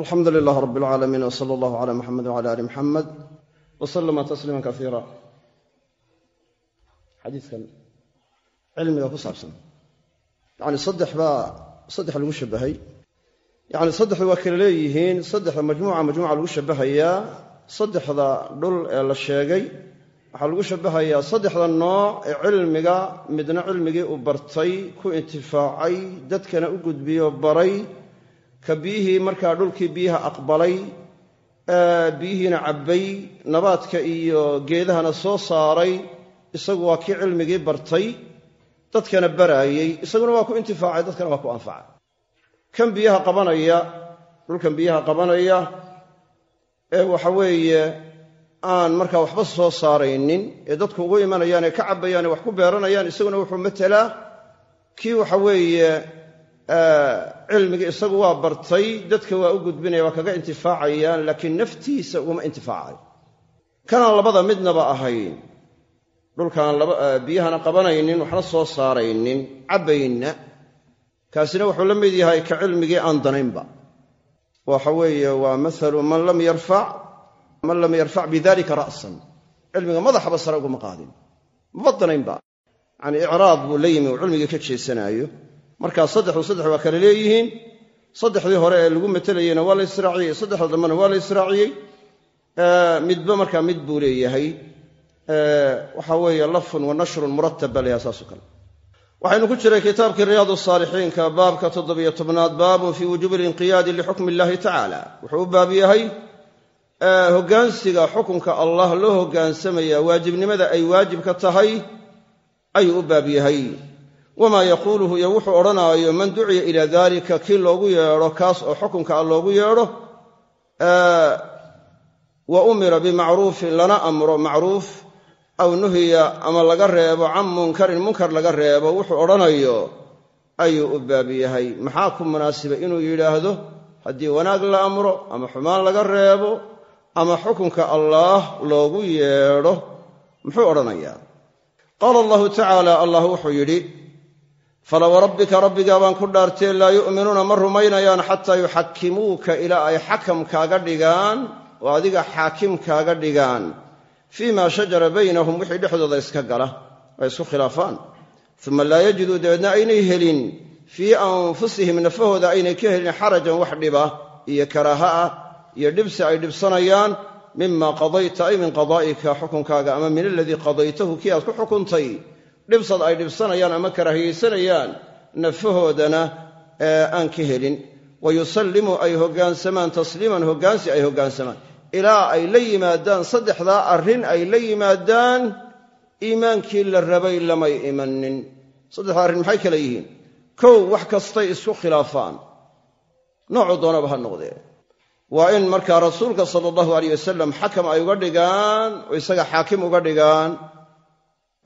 alxamdu lilaah rab alcaalamiin w sala allahu cala muxamed wcala ali muxamed wa salama tasliima kaiira xadiidkan cilmiga ku saabsan. Yacni saddex baa saddex lagu shabbahay. Yacni saddexdu waa kala leeyihiin saddexda majmuuca majmuuca lagu shabbahayaa saddexda dhul ee la sheegay waxaa lagu shabbahayaa saddexda nooc ee cilmiga midna cilmigii uu bartay ku intifaacay dadkana u gudbiyo baray ka biyihii markaa dhulkii biyaha aqbalay biyihiina cabbay nabaadka iyo geedahana soo saaray isagu waa kii cilmigii bartay dadkana baraayey isaguna waa ku intifaacay dadkana waa ku anfacay. Kan biyaha qabanaya dhulkan biyaha qabanaya ee waxa weeye aan markaa waxba soo saaraynin ee dadku ugu imanayaan ee ka cabbayaan ee wax ku beeranayaan isaguna wuxuu matelaa kii waxa weeye cilmigii isagu waa bartay dadka waa u gudbinaya waa kaga intifaacayaan laakiin naftiisa uguma intifaacayo kanaan labada midnaba ahayn dhulkaan biyahana qabanaynin waxna soo saaraynin cabbayna. Kaasina wuxuu la mid yahay ka cilmigii aan danaynba. Waxa weeye waa maalu man lam yarfac bidalika ra'san. Cilmiga madaxaba sare uguma qaadin. Maba danaynba. Yacani icraad buu la yimi uu cilmigii ka jeesanaayo markaa saddexdu saddex waa kale leeyihiin. Saddexdii hore ee lagu matelayeyna waa la israaciyey saddexda dambena waa la israaciyey. Midba markaa mid buu leeyahay. Waxa weeye lafun wa nashrun murattab baa saaso kale. Waxaynu ku jiray kitaabkii riyaad saalixiinka baabka toddobiyo tobnaad baabun fii wujuubi linqiyaadi lixukmi illahi tacaala. Wuxuu u baab yahay hoggaansiga xukunka allah loo hoggaansamaya waajibnimada ay waajibka tahay ayuu u baab yahay wamaa yaquuluhu iyo wuxuu odhanaayo man duciya ilaa daalika kii loogu yeedho kaas oo xukunka ah loogu yeedho wa umira bimacruufin lana amro macruuf aw nuhiya ama laga reebo can munkarin munkar laga reebo. Wuxuu odhanayo ayuu u baab yahay. Maxaa ku munaasiba inuu yidhaahdo haddii wanaag la amro ama xumaan laga reebo ama xukunka allaah loogu yeedho? Muxuu odhanayaa. Qaala allahu tacaala allah wuxuu yidhi fala warabbika rabbigaa baan ku dhaartee laa yu'minuuna ma rumaynayaan xataa yuxakimuuka ilaa ay xakam kaaga dhigaan oo adiga xaakim kaaga dhigaan. Fii ma shajara baynahum wixii dhexdooda iska gala ay isku khilaafaan. Uma laa yajiduu dabeedna aynay helin. Fii anfusihim nafahooda aynay ka helin xarajan wax dhiba iyo karaaha ah iyo dhibsi ay dhibsanayaan. Mima qadayta ay min qadaa'ika xukunkaaga ama min aladii qadaytahu kii aad ku xukuntay dhibsad ay dhibsanayaan ama karaahiyaysanayaan nafahoodana aan ka helin. Wa yusallimu ay hoggaansamaan tasliiman hoggaansi ay hoggaansamaan ilaa ay la yimaadaan saddexdaa arrin ay la yimaadaan iimaankii la rabay lamay imanin saddexdaa arrin maxay kale yihiin? Kow wax kastay isku khilaafaan. Noocuu doonaba ha noqdee. Waa in markaa rasuulka sala allahu aleyh wasalam xakam ay uga dhigaan oo isaga xaakim uga dhigaan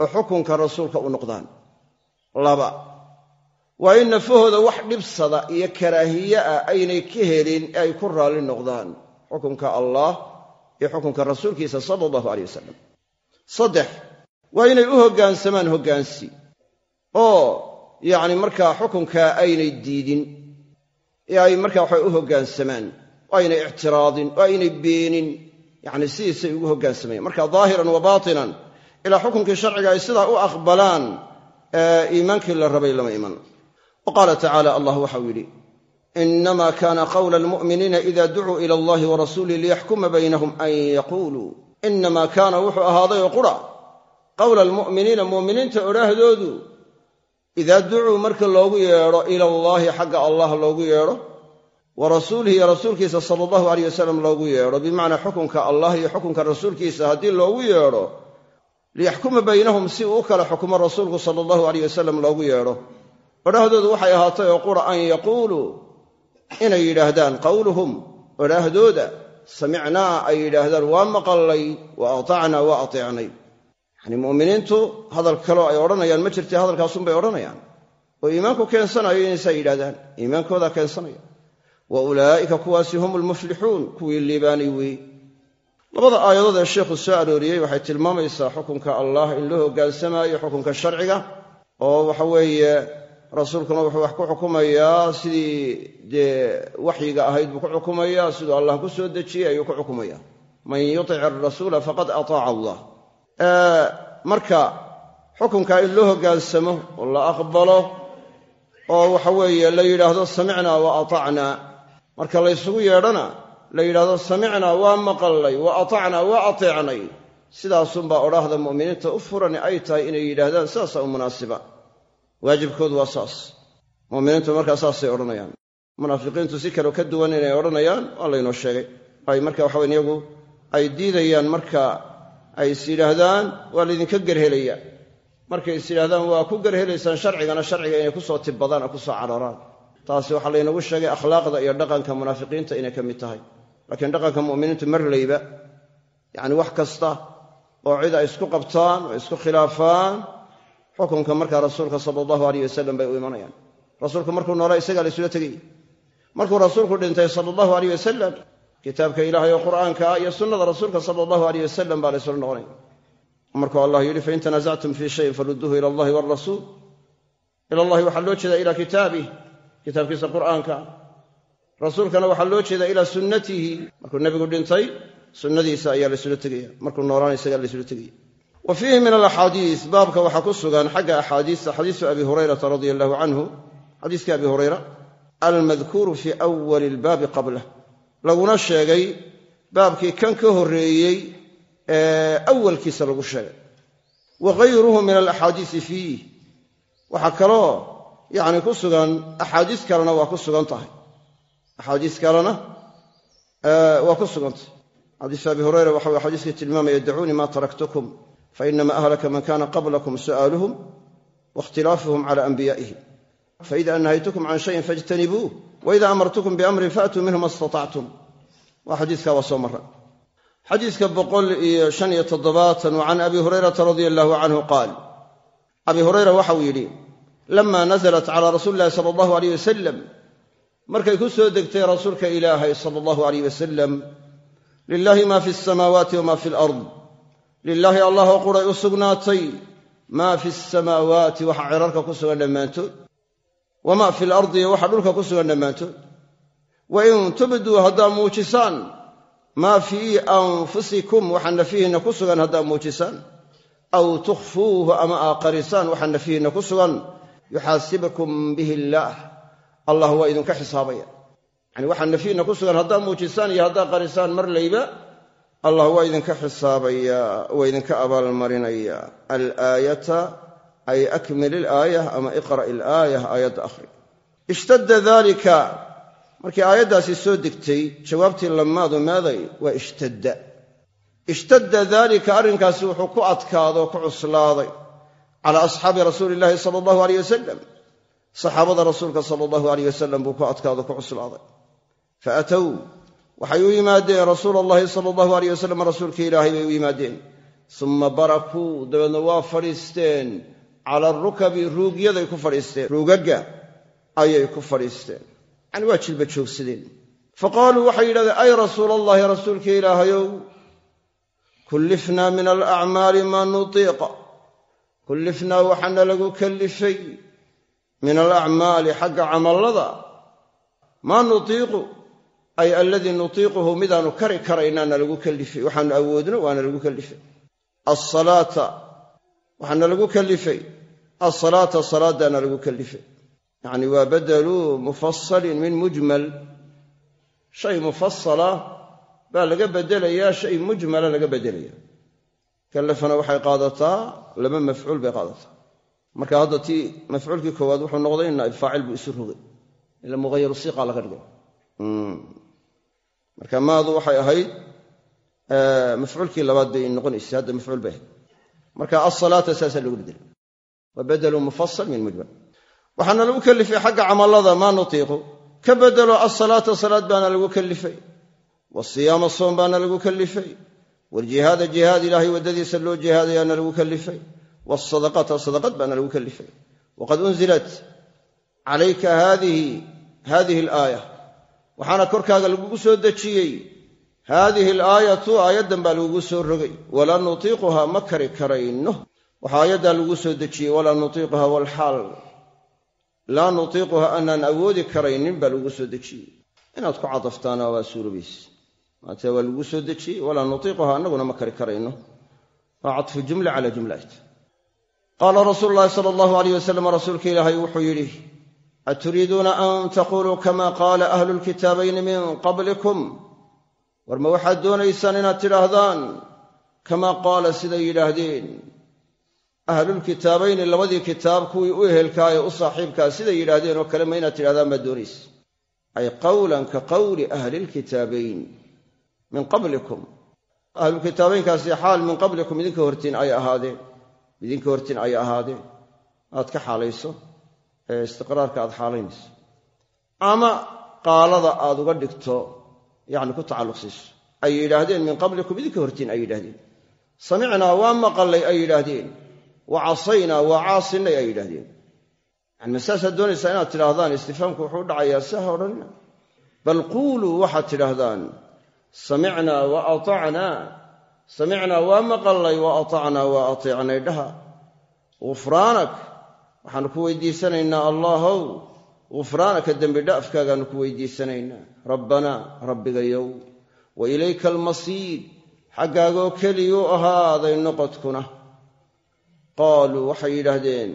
oo xukunka rasuulka u noqdaan. Laba waa in nafahooda wax dhibsada iyo karaahiye ah aynay ka helin ee ay ku raalli noqdaan. Xukunka allah iyo xukunka rasuulkiisa sala allahu aleyh wasalam saddex waa inay u hoggaansamaan hoggaansi oo yacni markaa xukunkaa aynay diidin ee ay markaa waxay u hoggaansamaan oo aynay ictiraadin oo aynay beenin yacni sidiisay ugu hoggaansamayaan marka daahiran wa baatinan ilaa xukunkii sharciga ay sidaa u aqbalaan iimaankii la rabay lama iman wa tacaala allah waxau yidhi inama kana qawla almu'miniina ida ducuu ila allahi wa liyaxkuma baynahum an yaquuluu inama kaana wuxuu ahaaday oo qura qawla almu'miniina mu'miniinta odhaahdoodu idaa ducuu marka loogu yeedho ila allaahi xagga allah loogu yeedho wa rasuulihi iyo rasuulkiisa sala allahu aleyh wasalam loogu yeedho bimacnaa xukunka allah iyo xukunka rasuulkiisa haddii loogu yeedho liyaxkuma baynahum si uu u kala xukumo rasuulku sala allahu aleyh wasalam loogu yeedho. Odhaahdoodu waxay ahaatay qura an yaquuluu inay yidhaahdaan qawluhum odhaahdooda samicnaa ay yidhaahdaan waa maqallay wa atacnaa waa ateecnay. Yacnii mu'miniintu hadal kaloo ay odhanayaan ma jirtee hadalkaasunbay odhanayaan. Oo iimaanku keensanayo inaysaa yidhahdaan iimaankoodaa keensanaya wa ulaa'ika kuwaasi hum almuflixuun kuwii liibaanay weeye labada aayadood ee sheikhu soo arooriyey waxay tilmaamaysaa xukunka allah in loo hoggaansamaayo xukunka sharciga oo waxa weeye rasuulkuna wuxuu wax ku xukumayaa sidii dee waxyiga ahayd buu ku xukumayaa siduu allah ku soo dejiyey ayuu ku xukumaya man yutic arasuula faqad ataaca allah. Marka xukunkaa in loo hoggaansamo oo la aqbalo oo waxa weeye la yidhaahdo samicnaa wa atacnaa marka laysugu yeedhana la yidhaahdo samicnaa waa maqallay wa atacnaa waa ateecnay. Sidaasunbaa odhaahda mu'miniinta u furani ay tahay inay yidhaahdaan sidaasaa u munaasiba. Waajibkoodu waa saas. Mu'miniintu markaa saasay odhanayaan. Munaafiqiintu si kaleo ka duwan inay odhanayaan waa laynoo sheegay. Ay marka waxaweyn iyagu ay diidayaan marka ay is yidhaahdaan waa laydinka gerhelaya. Markay is yidhahdaan waa ku gerhelaysaan sharcigana sharciga inay ku soo tibbadaan oo ku soo cararaan. Taasi waxaa laynagu sheegay akhlaaqda iyo dhaqanka munaafiqiinta inay ka mid tahay laakiin dhaqanka mu'miniintu marlayba yacni wax kasta oo cid ay isku qabtaan oo isku khilaafaan xukunka markaa rasuulka sala allahu aleyh wasalam bay u imanayaan. Rasuulku markuu noolaa isagaa la isula tegayy markuu rasuulku dhintay sala allahu aleyh wasalam kitaabka ilaahay oo qur'aanka ah iyo sunnada rasuulka sala allahu aleyh wasalam baa la ysula markuu allah yidhi fain tanaasactum fii shayin farudduuhu ila allahi waalrasuul ila allahi waxaa loo jeedaa ilaa kitaabih kitaabkiisa qur'aanka rasuulkana waxaa loo jeedaa ilaa sunnatihi. Markuu nebigu dhintay sunnadiisa ayaa laysula tegaya. Markuu noolaana isagaa laysula tegaya. Wa fiihi min alaxaadiis baabka waxaa ku sugan xagga axaadiista xadiisu abi hurayrata radia allahu canhu xadiiskii abi hurayra almadkuuru fii awali ilbaabi qablah laguna sheegay baabkii kan ka horreeyey ee awalkiisa lagu sheegay. Wa gayruhu min alaxaadiisi fiih waxaa kaloo yacni ku sugan axaadiis kalena waa ku sugan tahay axaadiis kalena waa ku sugantay. Xadiis abi hureyra waxa wy xadiiskii tilmaamaya dacuunii ma taraktukum fainama ahlaka man kana qablakum su'aaluhum waikhtilaafuhum cala anbiyaa'ihim. Faida nahaytukum can shayin fajtanibuu waida amartukum biamrin faatuu minhu ma istatactum waa xadiiska waa soo mara xadiiska boqol iyo shan iyo toddobaatan wa abi hurayrata radia allahu canhu qaal. Abi hureyra waxau yidhi lama nasalat cala rasuuli sala allahu aleyh wasalam markay ku soo degtay rasuulka ilaahay sala allahu aleyh wasalam lilahi ma fi asamaawaati wama fi alard. Lilaahi allah oo quray u sugnaatay maa fi asamaawaati waxa cirarka ku sugan dhammaantood wamaa fi alardi iyo waxa dhulka ku sugan dhammaantood wa in tubduu haddaa muujisaan maa fii anfusikum waxa nafihiinna ku sugan haddaa muujisaan. Aw tukhfuuhu ama aa qarisaan waxa nafihiinna ku sugan. Yuxaasibkum bihi illaah allah waa idinka xisaabaya. Yani waxa nafihiinna ku sugan haddaa muujisaan iyo haddaa qarisaan mar layba allah waa idinka xisaabaya waa idinka abaalmarinaya. Alaayata ay akmil ilaaya ama iqra' ilaaya aayadda akhri. Ishtadda dalika markii aayaddaasi soo degtay jawaabtii lamaadu maaday waa ishtadda. Ishtadda daalika arrinkaasi wuxuu ku adkaado ku cuslaaday. Calaa asxaabi rasuuli illaahi sala allahu aleyh wasalam saxaabada rasuulka sala allahu aleyh wasalam buu ku adkaado ku cuslaaday. Fa atow waxay u yimaadeen rasuula allahi sala allahu aleyh wasalam rasuulka ilaahay bay u yimaadeen. Suma barakuu dabeedna waa fadhiisteen. Cala arukabi ruugyaday ku fadhiisteen. Ruugagga ayay ku fadhiisteen. Yani waa jilba joogsadeen. Fa qaaluu waxay yidhahdeen ay rasuula allahi rasuulka ilaahayow kullifnaa min alacmaali maa nutiiqa. Kullifnaa waxaana lagu kallifay min alacmaali xagga camallada maa nutiiqu ay aladii nutiiquhu midaanu kari karaynaana lagu kallifay. Waxaanu awoodno waana lagu kallifay. Alsalaata waxaana lagu kallifay. Alsalaata salaadaana lagu kallifay. Yacni waa badaluu mufasalin min mujmal. Shay mufasala baa laga bedelayaa shay mujmala laga bedelaya kallafana waxay qaadataa laba mafcuul bay qaadataa marka hadda tii mafcuulkii koowaad wuxuu noqday naa'ib faacil buu isu rogay. Ila muhayaru siiqa laga dhigay. Marka maadu waxay ahayd mafcuulkii labaad bay noqonaysay hadda mafcuul bay ahayd. Marka alsalaata saasaa loogu bedelay wa mufasal min mujmal waxaana lagu kallifay xagga camallada maa nutiiqu? Ka bedelo alsalaata salaad baana lagu kallifay wasiyaama soom baana lagu kallifay waljihaada jihaad ilaahay waddadiisa loo jihaadayaana lagu kallifay waasadaqata sadaqad baana lagu kallifay waqad unzilat calayka haadihi alaaya waxaana korkaaga lagugu soo dejiyey haadihi alaayatu aayaddan baa lagugu soo rogay walaa nutiiquha ma kari karayno waxaa aayaddaa lagu soo dejiyey walaa nutiiquha walxaal laa nutiiquha aanaan awoodi karaynin baa lagu soo dejiyey inaad ku cadaftaana waa suurobayse maantee waa lagu soo dejiyey walaa nutiiquha annaguna ma kari qaala rasuulu llaahi sala allahu aleyh wasalam rasuulka ilaahay wuxuu yidhi aturiiduuna an taquluu kama qaala ahlu lkitaabayni min qablikum? War ma waxaad doonaysaan inaad tidhaahdaan kamaa qaala siday yidhaahdeen? Ahlulkitaabayni labadii kitaab kuwii u ehelkaaye u saaxiibkaa siday yidhaahdeen oo kale ma inaad tidhahdaan baad doonaysa. Ay qawlan ka qawli ahlilkitaabayn min qablikum. Ahlulkitaabaynkaasi xaal min qablikum idinka hortiin ay ahaadeen idinka hortiin ay ahaadeen aad ka xaalayso ee istiqraarka aad xaalaynayso. Ama qaalada aad uga dhigto yacni ku tacalluqsiiso. Ay yidhaahdeen min qablikum idinka hortiin ay yidhahdeen samicnaa waa maqallay ay yidhaahdeen. Wa casaynaa waa caasinay ay yidhahdeen yani ma saasaad doonaysaa inaad tidhaahdaan istifaamku wuxuu dhacayaa si ha odhanina. Bal quuluu waxaad tidhaahdaan samicnaa wa atacnaa samicnaa waa maqallay wa atacnaa waa ateecnay dhaha. Gufraanak waxaannu ku weydiisanaynaa allaahow gufraanaka dembi dha'fkaagaannu ku weydiisanaynaa. Rabbanaa rabbigayow wa ilayka almasiir xaggaagoo keliyuu ahaaday noqodkuna. Qaaluu waxay yidhaahdeen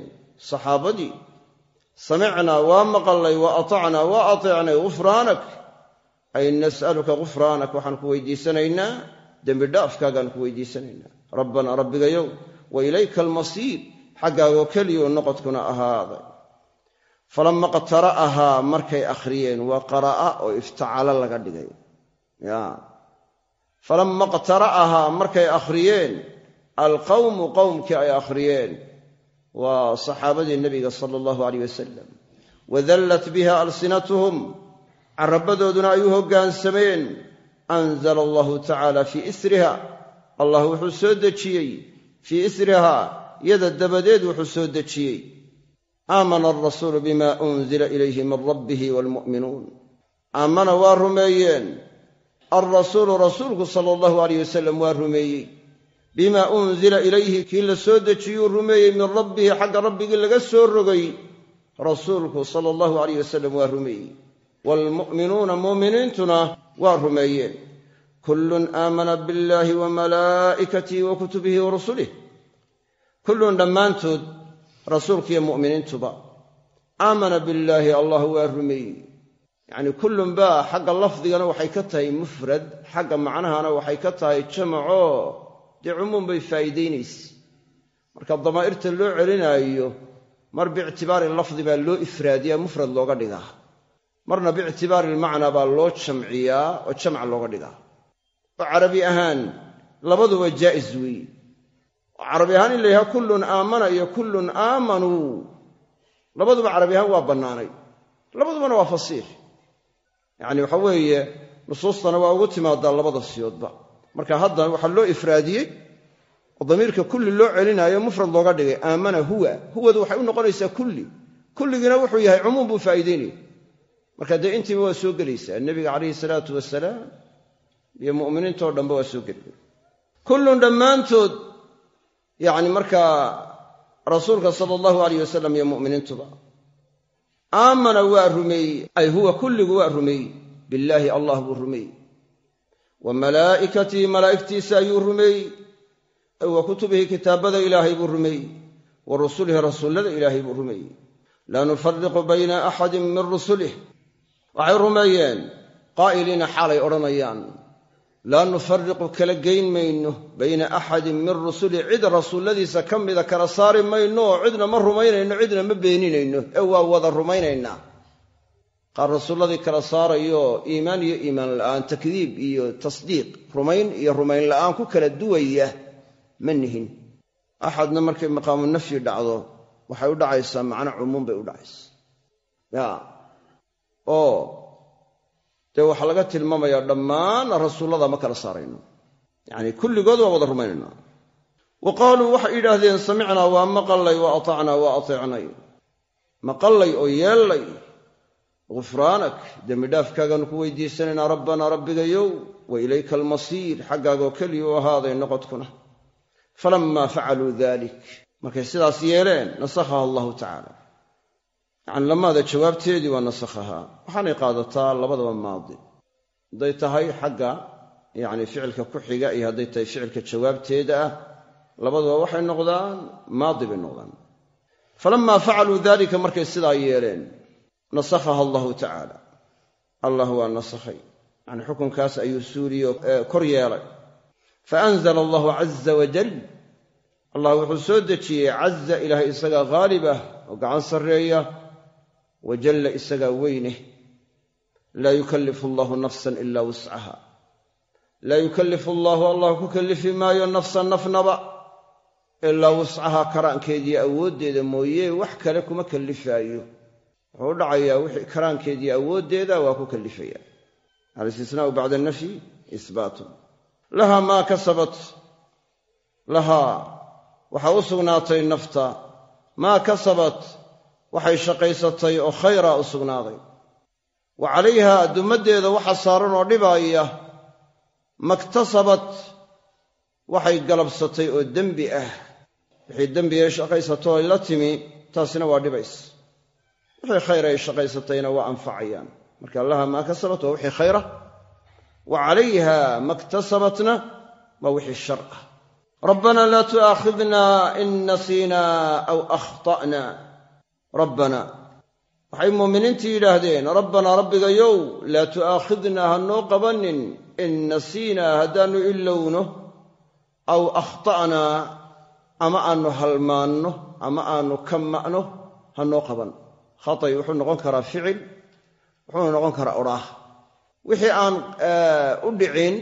saxaabadii samicnaa waa maqallay wa atacnaa waa ateecnay gufraanak ay nas'aluka gufraanak waxaan ku weydiisanaynaa dembi dhaafkaagaanu ku weydiisanaynaa. Rabbanaa rabbigayow wa ilayka almasiir xaggaagoo keliyuu noqodkuna ahaaday. Falama qtara'ahaa markay akhriyeen waa qara'a oo iftacalo laga dhigay. Ya. Falama qtara'ahaa markay akhriyeen alqawmu qowmkii ay akhriyeen waa saxaabadii nebiga sala allahu aleyh wasalam wadallat biha alsinatuhum carabadooduna ay u hoggaansameen anzala allahu tacaala fii isriha allah wuxuu soo dejiyey fii isriha yada dabadeed wuxuu soo dejiyey aamana alrasuulu bima unzila ilayhi min rabbihi waalmu'minuun aamana waa rumeeyeen alrasuulu rasuulku sala allahu aleyh wasalam waa rumeeyey bimaa unzila ilayhi kii la soo dejiyuu rumeeyey min rabbihi xagga rabbigii laga soo rogay rasuulku sala allahu aleyh wasalam waa rumeeyey waalmu'minuuna mu'miniintuna waa rumeeyeen kullun aamana biاllaahi wa malaa'ikatihi wa kutubihi wa rusulih kullun dhammaantood rasuulkiiyo mu'miniintuba aamana billaahi allah waa rumeeyey yacnii kullun baa xagga lafdigana waxay ka tahay mufrad xagga macnahana waxay ka tahay jamacoo dee cumuum bay faa'iidaynaysa marka damaa'irta loo celinaayo mar biictibaari lafdi baa loo ifraadiyaa mufrad looga dhigaa marna biictibaari ilmacnaa baa loo jamciyaa oo jamc looga dhigaa. Oo carabi ahaan labaduba jaa'is weeye oo carabi ahaan in la yidhaha kullun aamana iyo kullun aamanuu labaduba carabi ahaan waa bannaanay. Labadubana waa fasiix yacni waxa weeye nusuustana waa ugu timaadaa labada siyoodba. Marka hadda waxaa loo ifraadiyey oo damiirka kulli loo celinaayo mufrad looga dhigay aamana huwa. Huwadu waxay u noqonaysaa kulli. Kulligiina wuxuu yahay cumuum buu faa'iidaynaya marka dee intiiba waa soo gelaysaa nebiga calayhi salaatu wasalaam iyo mu'miniintao dhanba waa soo gelaya kullun dhammaantood yacni markaa rasuulka sala allahu aleyh wasalam iyo mu'miniintuba aamana waa rumeeyey ay huwa kulligu waa rumeeyey billaahi allah buu rumeeyey wa malaa'ikatihi malaa'igtiisa ayuu rumeeyey wa kutubihi kitaabada ilaahay buu rumeeyey wa rusulihi rasuullada ilaahay buu rumeeyey laa nufariqu bayna axadin min rusulih waxay rumeeyeen qaa'iliina xaalay odhanayaan laa nufariqu kala geyn mayno bayna axadin min rusuli cid rasuulladiisa ka mida kala saari mayno cidna ma rumaynayno cidna ma beeninayno. Ee waa wada rumaynaynaa. Qaar rasuulladii kala saarayo iimaan iyo iimaan la'aan takdiib iyo tasdiiq rumayn iyo rumayn la'aan ku kala duwaya ma nihin. Axadna markay maqaamu nafyi dhacdo waxay u dhacaysaa macno cumuum bay u dhacaysaa oo dee waxaa laga tilmaamayaa dhammaan rasuullada ma kala saarayno. Yacni kulligood waa wada rumaynayna wa qaaluu waxay yidhaahdeen samicnaa waa maqallay wa atacnaa waa ateecnay. Maqallay oo yeellay gufraanak dembidhaafkaagaanu ku weydiisanaynaa rabbanaa rabbigayow wa ilayka almasiir xaggaagoo keliya u ahaaday noqodkuna. Falammaa facaluu dalik markay sidaas yeeleen nasakhaha allahu tacaala yacni lamaada jawaabteedii waa nasakhahaa waxaanay qaadataa labadaba maadi. Hadday tahay xagga yacni ficilka ku xiga iyo hadday tahay ficilka jawaabteeda ah labaduba waxay noqdaan maadi bay noqdaan. Falammaa facaluu dalika markay sidaa yeeleen nasakhaha allahu tacaala allah waa nasakhay. Yacni xukunkaas ayuu suuliyo kor yeelay. Faanzala allahu caza wajal allah wuxuu soo dejiyey caza ilaahay isagaa haalib ah oo gacan sarreeya wajalla isagaa weyneh laa yukallifu allahu nafsan ilaa wuscaha laa yukallifu allaahu allah ku kallifi maayo nafsan nafnaba. Ilaa wuscaha karaankeediiyo awooddeeda mooye wax kale kuma kallifaayo. Wuxuu u dhacayaa wixii karaankeediiyo awooddeeda waa ku kallifaya. Alistisnaau bacda nafyi isbaatun. Lahaa maa kasabat. Lahaa waxaa u sugnaatay nafta. Maa kasabat waxay shaqaysatay oo khayraa u sugnaaday. Wa calayha dummaddeeda waxa saaran oo dhibaaya maktasabat waxay galabsatay oo dembi ah. Wixii dembigae shaqaysatoo ay la timi taasina waa dhibays. Wixii khayr ay shaqaysatayna waa anfacayaan. Marka laha maa kasabat waa wixii khayra. Wa calayha maktasabatna waa wixii shar ah rabbana laa tu'aakhidna in nasiina aw akhta'na rabbana. Waxay muuminiintii yidhaahdeen rabbanaa rabbigayow laa tu'aakhidnaa ha noo qabanin in nasiinaa haddaannu ilowno aw akhta'naa ama aannu halmaanno ama aannu ka ma'no ha noo qaban. Khatay wuxuu noqon karaa ficil wuxuuna noqon karaa odhaah wixii aan u dhicin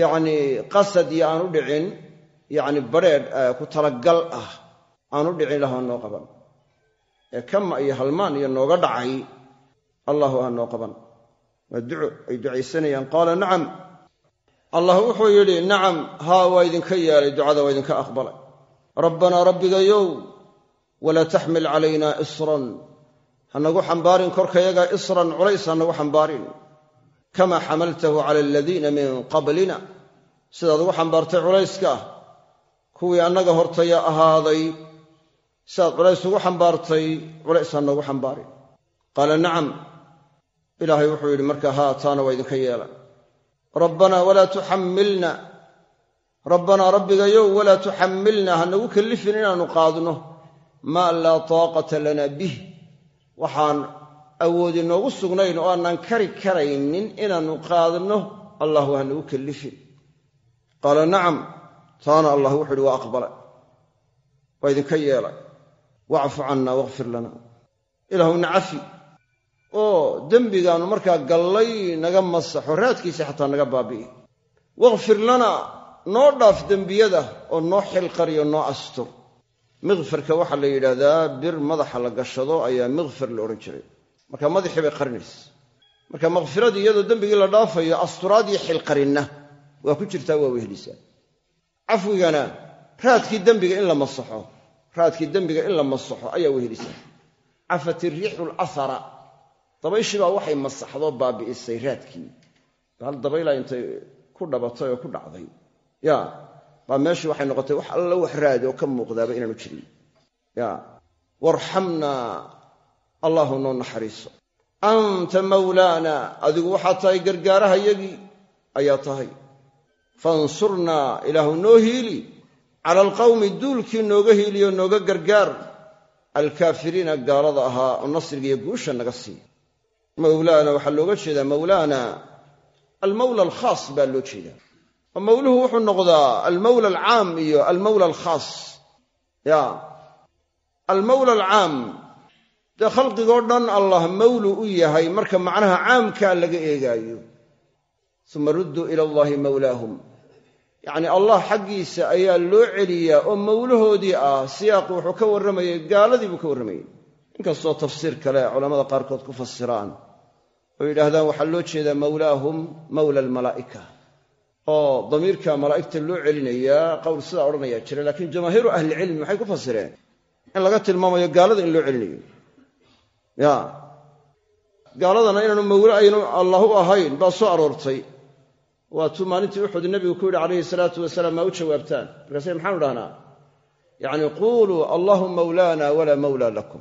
yacnii qasad iyo aan u dhicin yacni badrheedh ku talagal ah aan u dhicin ilah ha noo qaban ee kama iyo halmaan iyo nooga dhacay allahu ha noo qaban. Waa duco ay ducaysanayaan. Qaala nacam. Allah wuxuu yidhi nacam haa waa idinka yeelay ducada waa idinka aqbalay. Rabbanaa rabbigayow walaa taxmil calayna isran. Ha nagu xambaarin korkayaga isran culays ha nagu xambaarin. Kama xamaltahu cala aladiina min qablina. Sidaad ugu xambaartay culayska kuwii annaga hortaya ahaaday siaad culays ugu xambaartay culays ha noogu xambaarin. Qaala nacam. Ilaahay wuxuu yidhi markaa haa taana waa idinka yeela. Rabbanaa walaa tuxammilna. Rabbanaa rabbigayow walaa tuxammilna. Ha nagu kallifin inaannu qaadno. Maa laa taaqata lana bih. Waxaan awoodi noogu sugnayn oo aanaan kari karaynin inaannu qaadno. Allahu ha nagu kallifin qaala nacam. Taana allah wuxu uhi waa aqbalay. Waa idinka yeelay wacfu canna wakfir lana. Ilaahuna cafi oo dembigaannu markaa gallay naga masaxo raadkiisa xataa naga baabi'i. Wakfir lana noo dhaaf dembiyada oo noo xilqariyo noo astur. Mikfarka waxaa la yidhaahdaa bir madaxa la gashado ayaa mikfar la odhan jiray. Marka madaxii bay qarinaysa. Marka makfiradii iyadoo dembigii la dhaafayo asturaad iyo xilqarinna waa ku jirtaa waa wehelisaa cafwigana raadkii dembiga in la masaxo raadkii dembiga in la masaxo ayaa wehelisaa cafat iriixu lasara dabayshii baa waxay masaxdoo baabi'isay raadkii. Hal dabaylaa intay ku dhabatay oo ku dhacday. Ya baa meeshii waxay noqotay wax alla wax raadi oo ka muuqdaaba inaanu jirin. Ya warxamnaa allahu noo naxariiso. Anta mawlaana adigu waxaad tahay gargaarahayagii ayaa tahay. Fansurnaa ilaahu noo hiili cala alqawmi duulkii nooga hiiliyo nooga gargaar. Alkaafiriina gaalada ahaa oo nasrigiiyo guusha naga sii mawlaana waxaa looga jeedaa mawlaana almawla alkhaas baa loo jeedaa. Oo mawluhu wuxuu noqdaa almawla alcaam iyo almawla alkhaas. Ya almawla alcaam. Dee khalqigoo dhan allah mawlu u yahay marka macnaha caamkaa laga eegaayo. Uma rudduu ila allahi mawlaahum yacni allah xaggiisa ayaa loo celiyaa oo mawlahoodii ah siyaaqu wuxuu ka warramayay gaaladii buu ka warramayey inkastoo tafsiir kale culammada qaarkood ku fasiraan oo yidhaahdaan waxaa loo jeedaa mawlaahum mawla almalaa'ika oo damiirka malaa'igta loo celinayaa qowl sidaa odhanayaa jira laakiin jamaahiiru ahlicilmi maxay ku fasireen in laga tilmaamayo gaalada in loo celinayo. Ya gaaladana inaanu mawle aynu allah u ahayn baa soo aroortay waatuu maalintii uxud nebigu ku yidhi calayhi salaatu wasalaam maa u jawaabtaan? Markaase maxaanu dhahnaa yacni quuluu allahu mawlaana walaa mawlaa lakum.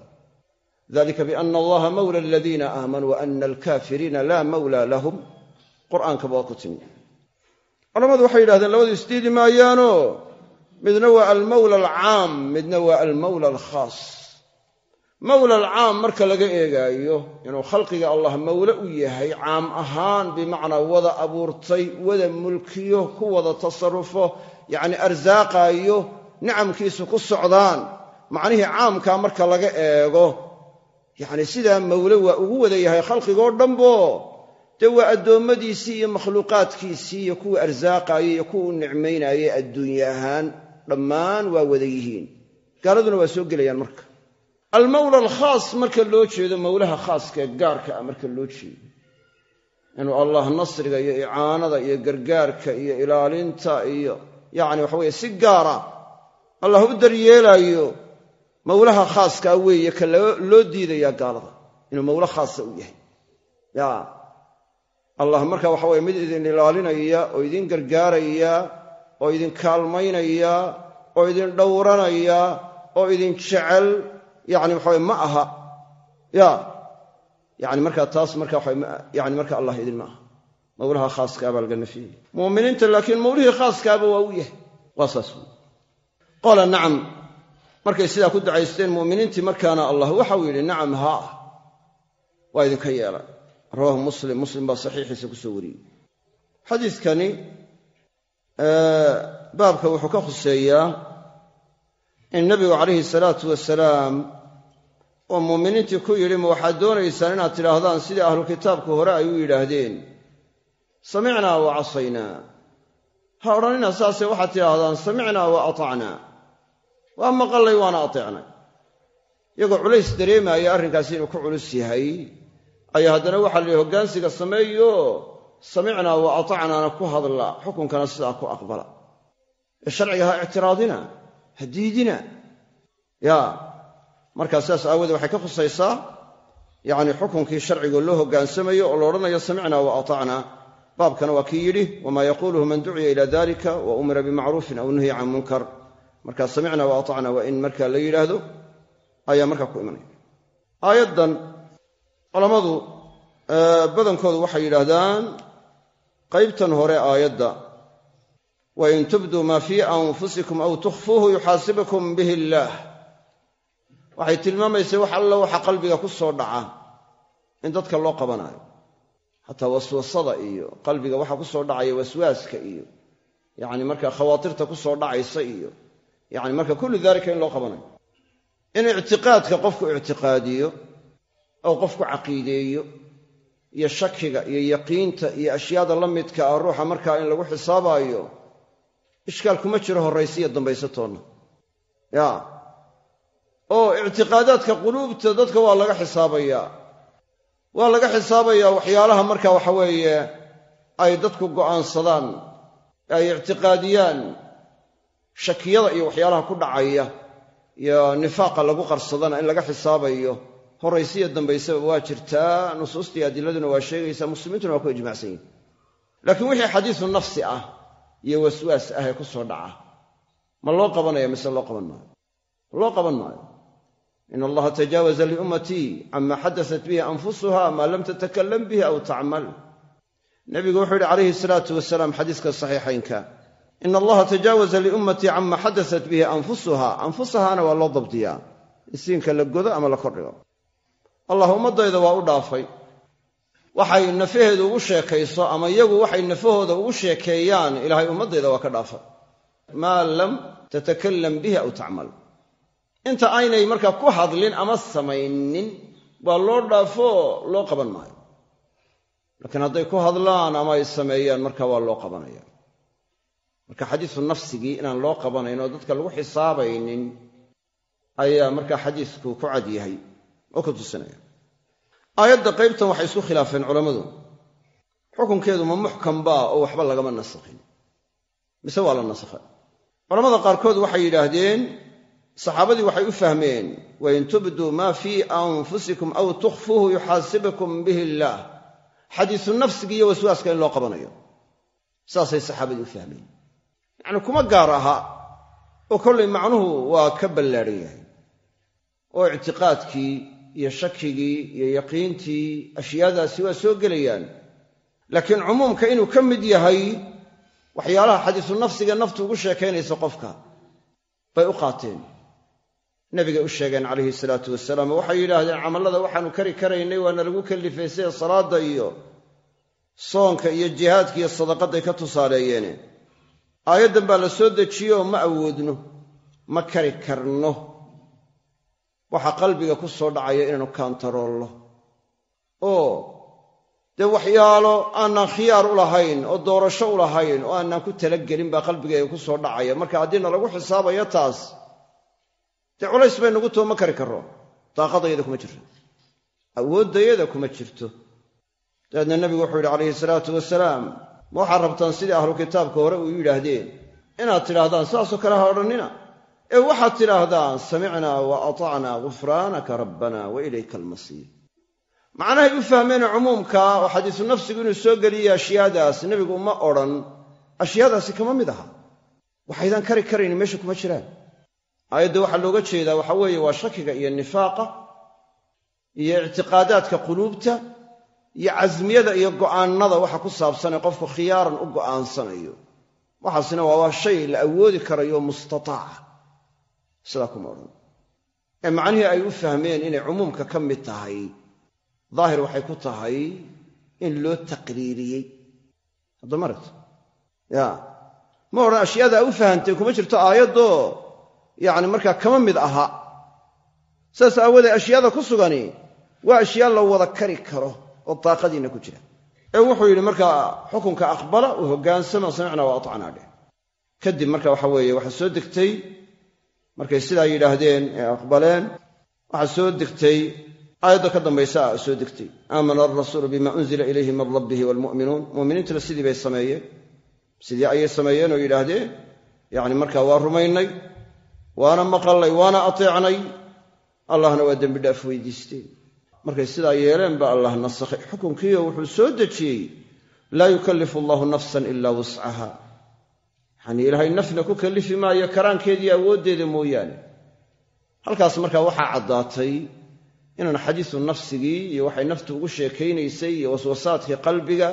Dalika biana allaha mawla aladiina aamanuu wa alkaafiriina laa mawla lahum. Qur'aankaba waa ku timi culammadu waxay yidhahdeen labadu isdiidi maayaano midna waa almawla alcaam midna waa almawla alkhaas mawla alcaam marka laga eegaayo inuu khalqiga allah mawle u yahay caam ahaan bimacnaa wada abuurtay wada mulkiyo ku wada tasarufo yacni arsaaqaayo nicamkiisu ku socdaan. Macnihii caamkaa marka laga eego yacni sidaa mawle waa ugu wada yahay khalqigoo dhanbo. Dee waa addoommadiisii iyo makhluuqaadkiisii iyo kuwa arsaaqaaya iyo kuwa u nicmaynaayay adduunye ahaan dhammaan waa wada yihiin. Gaaladuna waa soo gelayaan marka almawla alkhaas marka loo jeedo mawlaha khaaska ee gaarka ah marka loo jeedo. Inuu allah nasriga iyo icaanada iyo gargaarka iyo ilaalinta iyo yacni waxa weye si gaara allah u daryeelaayo mawlaha khaaskaa weeye ka loo diidayaa gaalada. Inuu mawlo khaasa u yahay. Ya allah marka waxa weye mid idin ilaalinaya oo idin gargaaraya oo idin kaalmaynaya oo idin dhowranaya oo idin jecel yani waxawe ma aha. Ya. Yani markaa taas marka yani marka allah idin ma aha. Mawlaha khaaskaabaa laga nafiyey. Muminiinta laakiin mawlihii khaaskaaba waa u yahay. Waa saas. Wey qaala nacam. Markay sidaa ku ducaysteen muminiintii markaana allah waxau yidhi nacam haa waa idinka yeelay. Rawaahu muslim. Muslim baa saxiixiisa ku soo wariyey. Xadiidkani baabka wuxuu ka khuseeyaa in nabigu calayhi salaatu wasalaam oo muuminiintii ku yidhi ma waxaad doonaysaan inaad tidhaahdaan sidii ahlu kitaabku hore ay u yidhaahdeen? Samicnaa wa casaynaa. Ha odhanina saase waxaad tidhaahdaan samicnaa wa atacnaa. Waa maqallay waana ateecnay. Iyagoo culays dareemaaya arrinkaasi inuu ku culus yahay ayaa haddana waxaa la yidhi hoggaansiga sameeyo samicnaa wa atacnaana ku hadla xukunkana sidaa ku aqbala. Ee sharciga ha ictiraadina ha diidina ya markaa sidaas aawoodee waxay ka khusaysaa yacni xukunkii sharciga loo hoggaansamayo oo la odhanayo samicnaa wa atacnaa. Baabkana waa kii yidhi wamaa yaquuluhu man duciya ila dalika wa umira bimacruufin aw nuhiya can munkar. Markaa samicnaa wa atacnaa waa in markaa la yidhaahdo ayaa markaa ku imanaya. Aayaddan culammadu badankoodu waxay yidhaahdaan qaybtan hore aayadda wain tubduu maa fii anfusikum aw tukhfuuhu yuxaasibkum bihi illaah waxay tilmaamaysa wax alla waxa qalbiga ku soo dhaca in dadka loo qabanaayo xataa waswasada iyo qalbiga waxa ku soo dhacaya waswaaska iyo yacni marka khawaatirta ku soo dhacaysa iyo yacni marka kullu daalika in loo qabanayo in ictiqaadka qofku ictiqaadiyo oo qofku caqiideeyo iyo shakiga iyo yaqiinta iyo ashyaada la midka ah ruuxa markaa in lagu xisaabaayo ishkaal kuma jiro horraysiya dambaysatoonna. Ya. Oo ictiqaadaadka quluubta dadka waa laga xisaabayaa waa laga xisaabayaa waxyaalaha marka waxa weeye ay dadku go'aansadaan ay ictiqaadiyaan shakiyada iyo waxyaalaha ku dhacaya iyo nifaaqa lagu qarsadana in laga xisaabayo. Horraysiya dambaysaba waa jirtaa nusuustii adiladuna waa sheegaysaa muslimiintuna waa ku ijmacsan yihiin laakiin wixii xadiisu nafsi ah iyo waswaas ah ee ku soo dhaca. Ma loo qabanaya mise loo qaban maayo? Loo qaban maayo. In allaha tajaawaza liummatii cama xadasat bihi anfusuha maa lam tatakalam bihi aw tacmal. Nebigu wuxuu yidhi calayhi salaatu wasalaam xadiiska saxiixaynka in allaha tajaawaza liummatii cama xadasat bihi anfusuha. Anfusahaana waa loo dabdiyaa. In siinka la godo ama la kordhigo. Allah ummaddayda waa u dhaafay waxay nafaheedu ugu sheekayso ama iyagu waxay nafahooda ugu sheekeeyaan ilaahay ummaddayda waa ka dhaafay maa lam tatakalam bihi aw tacmal. Inta aynay markaa ku hadlin ama samaynin waa loo dhaafo loo qaban maayo. Laakiin hadday ku hadlaan ama ay sameeyaan marka waa loo qabanaya. Marka xadiisu nafsigii inaan loo qabanayn oo dadka lagu xisaabaynin ayaa markaa xadiisku ku cad yahay oo ka tusinaya aayadda qaybtan waxay isku khilaafeen culammadu. Xukunkeedu ma muxkam baa oo waxba lagama nasakhin mise waa la nasakhay culamada qaarkood waxay yidhaahdeen saxaabadii waxay u fahmeen wain tubduu maa fii anfusikum aw tukhfuuhu yuxaasibkum bihi illaah xadiisu nafsiga iyo waswaaska in loo qabanayo. Saasay saxaabadii u fahmeen. Yacni kuma gaar aha oo kollay macnuhu waa ka ballaadhan yahay oo ictiqaadkii iyo shakigii iyo yaqiintii ashyaadaasi waa soo gelayaan. Laakiin cumuumka inuu ka mid yahay waxyaalaha xadiisu nafsiga naftu ugu sheekaynaysa qofka bay u qaateen. Nebigay u sheegeen calayhi salaatu wasalaam oo waxay yidhaahdeen camallada waxaanu kari karaynay waana lagu kallifay sida salaadda iyo soonka iyo jihaadka iyo sadaqadday ka tusaaleeyeene. Aayaddan baa la soo dejiye oo ma awoodno ma kari karno waxaa qalbiga ku soo dhacaya inaanu kaantaroollo oo dee waxyaalo aanaan khiyaar u lahayn oo doorasho u lahayn oo aanaan ku talagelin baa qalbigayga ku soo dhacaya. Marka haddiina lagu xisaabayo taas dee culays bay nagu too ma kari karro. Daaqadayada kuma jirto. Awooddayada kuma jirto. Dabeedna nebigu wuxuu yidhi calayhi salaatu wasalaam ma waxaad rabtaan sidii ahlu kitaabka hore uu yidhaahdeen? Inaad tidhaahdaan sidaasoo kale ha odhannina ee waxaad tidhaahdaan samicnaa wa atacnaa gufraanaka rabbana wa ilayka almasiir. Macnahay u fahmeen cumuumka oo xadiisu nafsigu inuu soo geliyey ashyaadaas nebigu uma odhan ashyaadaasi kama mid aha. Waxaydaan kari karayni meesha kuma jiraan. Aayadda waxaa looga jeedaa waxa weeye waa shakiga iyo nifaaqa iyo ictiqaadaadka quluubta iyo casmiyada iyo go'aannada waxa ku saabsanee qofku khiyaaran u go'aansanayo. Waxaasina waa waa shay la awoodi karayo mustataaca sidaa kuma odhan. Ee macnihii ay u fahmeen inay cumuumka ka mid tahay daahir waxay ku tahay in loo taqriiriyey. Haddama aragto? Ya. Ma odhan ashyaada u fahamteen kuma jirto aayaddoo yacni markaa kama mid aha. Saas aawoodee ashyaada ku sugani waa ashyaa la wada kari karo oo daaqadiinna ku jira. Ee wuxuu yidhi markaa xukunka aqbala uu hoggaansama samicna wa atacnaa dheh. Kadib marka waxa weeye waxaa soo degtay markay sidaa yidhaahdeen ee aqbaleen waxaa soo degtay aayadda ka dambaysa a soo degtay aamana alrasuulu bima unzila ilayhi min rabbihi waalmu'minuun mu'miniintuna sidii bay sameeyeen. Sidii ayay sameeyeen oo yidhaahdeen yacni markaa waa rumaynay waana maqallay waana ateecnay. Allahna waa dembi dhaaf weydiisteen. Markay sidaa yeeleen ba allah nasakhay. Xukunkiio wuxuu soo dejiyey laa yukallifu allahu nafsan ilaa wuscaha yacanii ilaahay nafna ku kallifi maayo karaankeediiyo awooddeeda mooyaane. Halkaas markaa waxaa caddaatay inaan xadiisu nafsigii iyo waxay naftu ugu sheekaynaysay iyo waswasaadkii qalbiga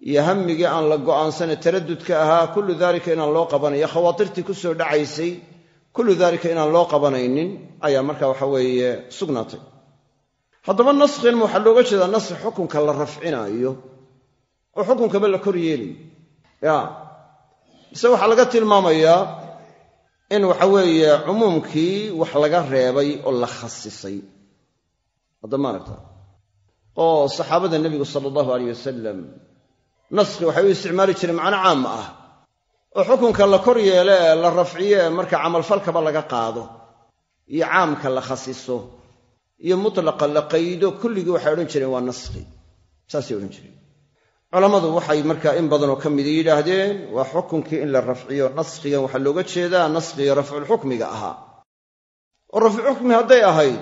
iyo hammigii aan la go'aansane taradudka ahaa kullu daalika inaan loo qabanayo. Khawaatirtii ku soo dhacaysay kullu daalika inaan loo qabanaynin ayaa marka waxa weeye sugnaatay. Haddaba naskhin waxaa looga jeedaa naskhi xukunka la rafcinaayo oo xukunkaba la kor yeelayo ya mise waxaa laga tilmaamayaa in waxa weeye cumuumkii wax laga reebay oo la khasisay. Haddama aragta? Oo saxaabada nebigu sala allahu aleyh wasalam naskhi waxay u isticmaali jireen macno caam ah. Oo xukunka la kor yeele ee la rafciye ee marka camalfalkaba laga qaado. Iyo caamka la khasiso. Iyo mutlaqa la qaydo kulligii waxay odhan jireen waa naskhi saasay odhan jireen culammadu waxay markaa in badanoo ka mida yidhaahdeen waa xukunkii in la rafciyo naskhigan waxaa looga jeedaa naskhiga rafculxukmiga ahaa. oo rafculxukmi hadday ahayd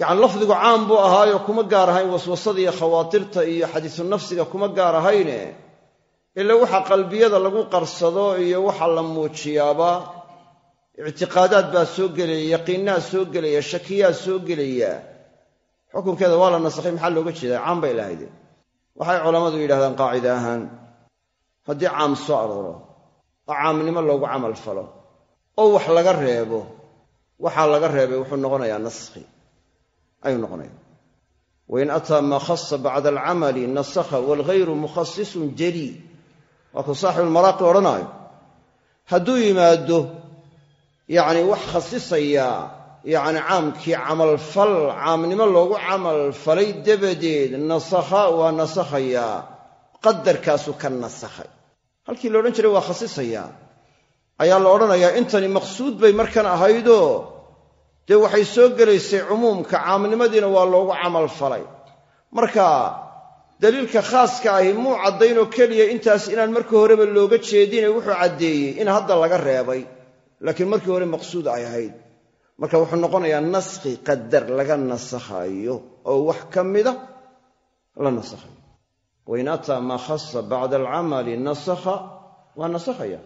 yacni lafdigu caam buu ahaayo kuma gaar ahayn waswasada iyo khawaatirta iyo xadiisu nafsiga kuma gaar ahayne ila waxa qalbiyada lagu qarsado iyo waxa la muujiyaaba. ictiqaadaad baa soo gelaya yaqiinaa soo gelaya shakiyaa soo gelaya. xukunkeeda waa la nasakhay maxaa looga jeedaa? Caam bay lahaydeen waxay culammadu yidhahdaan qaacida ahaan haddii caam soo arooro oo caamnimo loogu camal falo oo wax laga reebo waxaa laga reebay wuxuu noqonayaa naskhi. Ayuu noqonaya wain ataa maa khasa bacda alcamali nasakha waalghayru mukhasisun jali. Waa kuu saaxibulmaraaqi odhanaayo. Hadduu yimaado yacni wax khasisaya yacni caamkii camalfal caamnimo loogu camalfalay dabadeed nasakha waa nasakhayaa qadarkaasuu ka nasakhay. Halkii la odhan jiray waa khasisayaa ayaa la odhanayaa intani maqsuud bay markan ahaydoo dee waxay soo gelaysay cumuumka caamnimadiina waa loogu camalfalay. Marka daliilka khaaska ahi muu caddaynoo keliya intaas inaan markii horeba looga jeedine wuxuu caddeeyey in hadda laga reebay. Laakiin markii hore maqsuud ay ahayd marka wuxuu noqonayaa naskhi qadar laga nasakhayo oo wax ka mida la nasakhayo. Wain ataa maa khasa bacda alcamali nasakha waa nasakhaya.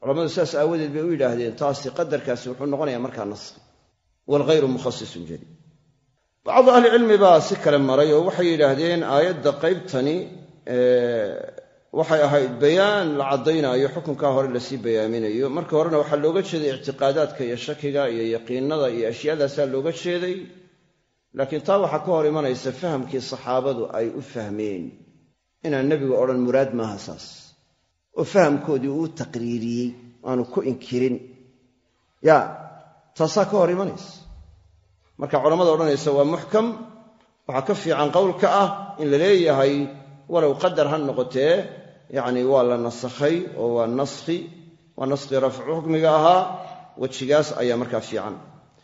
Culammadu sidaas aawadeed bay u yidhaahdeen taasi qadarkaasi wuxuu noqonayaa markaa naskhi. Waalghayru mukhasisun jali bacdu ahlicilmi baa si kale maray oo waxay yidhaahdeen aayadda qaybtani waxay ahayd bayaan la caddaynaayo xukunkaa hore la sii bayaaminayo. Marka horena waxaa looga jeeday ictiqaadaadka iyo shakiga iyo yaqiinada iyo ashyaadaasaa looga jeeday. Laakiin taa waxaa ka hor imanaysa fahamkii saxaabadu ay u fahmeen inaan nebigu odhan muraad maaha saas. Oo fahamkoodii uu taqriiriyey aanu ku inkirin. Ya taasaa ka hor imanaysa. Marka culammada odhanaysa waa muxkam waxaa ka fiican qowlka ah in la leeyahay walow qadar ha noqotee yacni waa la nasakhay oo waa naskhi waa naskhi rafcu xukmiga ahaa wejigaas ayaa markaa fiican.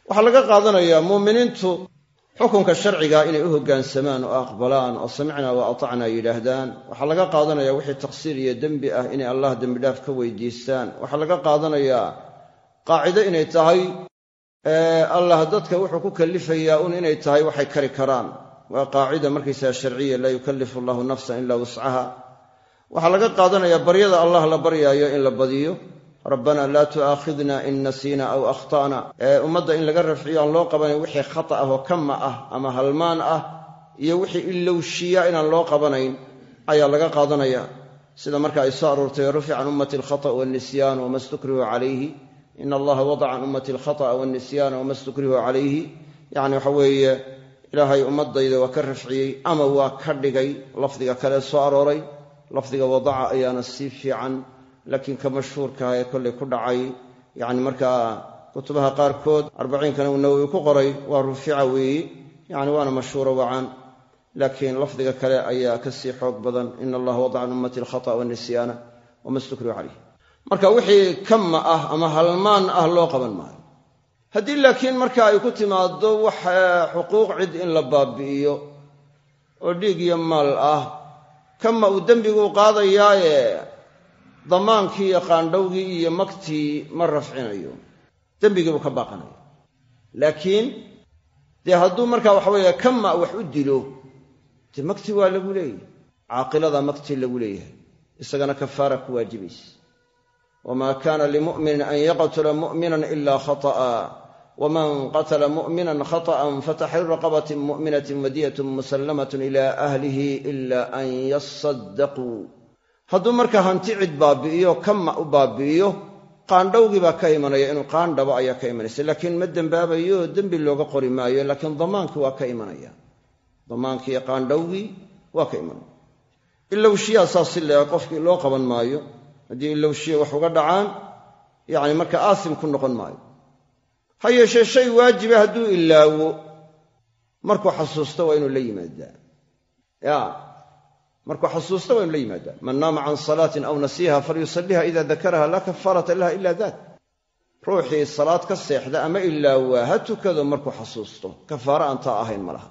Waxaa laga qaadanayaa muuminiintu xukunka sharciga inay u hoggaansamaan oo aqbalaan oo samicnaa wa atacnaa yidhaahdaan. Waxaa laga qaadanayaa wixii taqsiir iyo dembi ah inay allah dembidhaaf ka weydiistaan. Waxaa laga qaadanayaa qaacido inay tahay allah dadka wuxuu ku kallifayaa un inay tahay waxay kari karaan. Waa qaacida markaysaga sharciya laa yukallifu allahu nafsan ilaa wuscaha waxaa laga qaadanayaa baryada allah la baryaayo in la badiyo. Rabbana laa tu'aakhidna in nasiina aw akhta'na. Ummadda in laga rafciyo aan loo qabanayn wixii khata ah oo kama ah ama halmaan ah iyo wixii ilowshiya inaan loo qabanayn ayaa laga qaadanaya. Sida marka ay soo aroortay rufica ummati alkhata'u walnisyaanu wama stukrihu calayhi in allaha wadaca can ummati alkhata'a walnisyaana wama stukrihu calayhi yacni waxa weeye ilaahay ummadayda waa ka rafciyey ama waa ka dhigay lafdiga kale soo arooray lafdiga wadaca ayaana sii fiican laakiin ka mashhuurkaha ee kollay ku dhacay. Yacni markaa kutubaha qaarkood arbaciinkana uu nawowi ku qoray waa rufica weeyi yacni waana mashhuuro wacan. Laakiin lafdiga kale ayaa ka sii xoog badan ina allaha wadaca can ummati alkhata'a walnisyaana wama stukrihu calayh marka wixii kama ah ama halmaan ah loo qaban maayo. Haddii laakiin marka ay ku timaaddo wax xuquuq cid in la baabi'iyo oo dhiig iyo maal ah kama uu dembiguu qaadayaaye damaankii iyo qaandhowgii iyo magtii ma rafcinayo. Dembigii buu ka baaqanaya laakiin dee hadduu markaa waxa weeye kama wax u dilo dee magtii waa lagu leeyahay. Caaqilada magtii lagu leeyahay. Isagana kafaara ku waajibaysa. Wamaa kaana limu'minin an yaqtula mu'minan ila khata'a waman qatala mu'minan khata'an fataxriru raqabatin mu'minatin wadiyatun musallamatun ila ahlihi ila an yasaddaquu hadduu markaa hanti cid baabi'iyo kama u baabi'iyo qaandhowgii baa ka imanaya inuu qaandhabo ayaa ka imanaysa laakiin ma dembaabayo dembi looga qori maayo laakiin damaankii waa ka imanaya damaankii qaandhowgii waa ka imanaya ilowshiyaa saas si leega qofkii loo qaban maayo haddii ilowshiya wax uga dhacaan yacni marka aasim maayo ha yeeshee shay waajiba hadduu ilaawo markuu xasuusto waa inuu la yimaadaa. Ya markuu xasuusto waa inuu la yimaadaa. Man naama can salaatin aw nasiiha falyusalliha ida dakaraha laa kafaarata laha ila dat ruuxii salaad ka seexda ama ilaawaa ha tukado markuu xasuusto. Kafaara aan taa ahayn ma laha.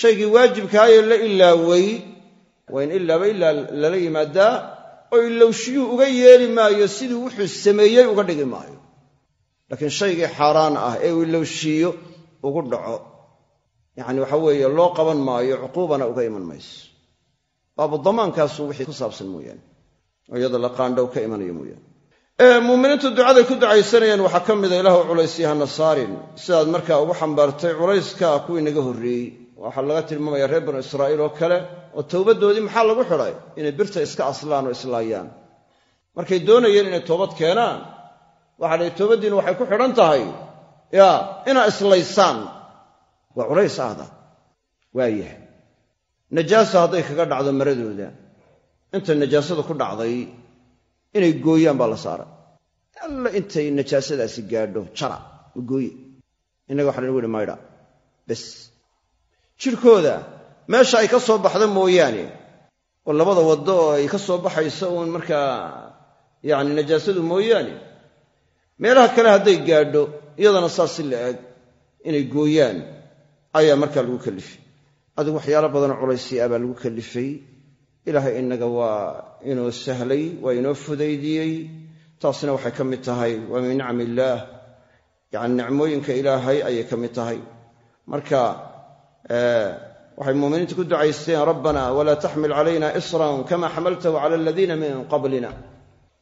Shaygii waajibkaayee la ilaaway waa in ilaaba ilaa lala yimaadaa oo ilowshiyuu uga yeeli maayo siduu wuxuu sameeyey uga dhigi maayo laakiin shaygii xaaraan ah ee uu ilowshiiyo ugu dhaco. Yacni waxa weeye loo qaban maayo cuquubana uga iman mayso. Baabu damaankaasu wixii ku saabsan mooyaane. Oo iyada la qaandhow ka imanayo mooyaane. Muuminiintu ducaday ku ducaysanayaan waxaa ka mida ilaahu culaysya hana saarin sidaad markaa ugu xambaartay culayska kuwii naga horreeyey. Waxaa laga tilmaamaya reer banu israa'iil oo kale oo towbaddoodii maxaa lagu xidhay? Inay birta iska aslaan oo islaayaan. Markay doonayeen inay toobad keenaan waxaa lahi toobaddiinu waxay ku xidhan tahay yaa inaa islaysaan. Waa culays ahda waayahay najaasa hadday kaga dhacdo maradooda inta najaasada ku dhacday inay gooyaan baa la saaray. Alla intay najaasadaasi gaadho jara ma gooye. Innaga waxa lagu yihi maydha bes. Jidhkooda meesha ay ka soo baxda mooyaane oo labada waddo oo ay ka soo baxayso uun markaa yacni najaasadu mooyaane meelaha kale hadday gaadho iyadana saas si la eg inay gooyaan ayaa markaa lagu kallifay adigu waxyaalo badanoo culaysii ah baa lagu kallifay ilaahay innaga waa inoo sahlay waa inoo fudaydiyey. Taasna waxay ka mid tahay waa min nicmi illaah yacni nicmooyinka ilaahay ayay ka mid tahay. Marka waxay muuminiinta ku ducaysteen rabbana walaa taxmil calayna isran kama xamaltahu cala aladiina min qablina.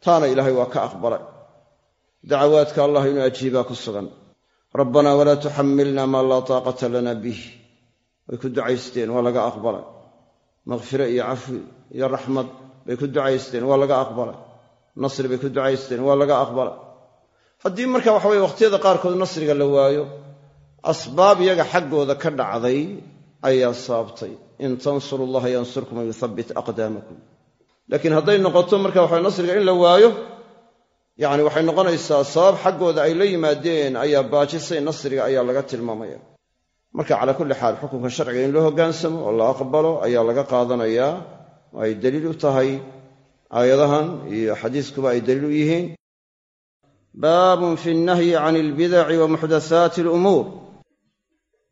Taana ilaahay waa ka aqbalay dacawaadka allah inuu ajiibaa ku sugan rabbana walaa tuxamilna maa laa taaqata lana bih way ku ducaysteen waa laga aqbalay makfire iyo cafwi iyo raxmad bay ku ducaysteen waa laga aqbalay nasri bay ku ducaysteen waa laga aqbalay haddii marka waxa weye wakhtiyada qaarkood nasriga la waayo asbaab iyaga xaggooda ka dhacday ayaa sababtay in tansuru allaha yansurkum wa yuthabbit aqdaamakum laakiin hadday noqoto marka waxa nasriga in la waayo yacni waxay noqonaysaa sabab xaggooda ay la yimaadeen ayaa baajisay nasriga ayaa laga tilmaamaya. Marka calaa kulli xaal xukunka sharciga in loo hoggaansamo oo la aqbalo ayaa laga qaadanayaa oo ay daliil u tahay aayadahan iyo xadiiskuba ay daliil u yihiin. Baabun fi nnahyi can ilbidaci wa muxdathaati alumuur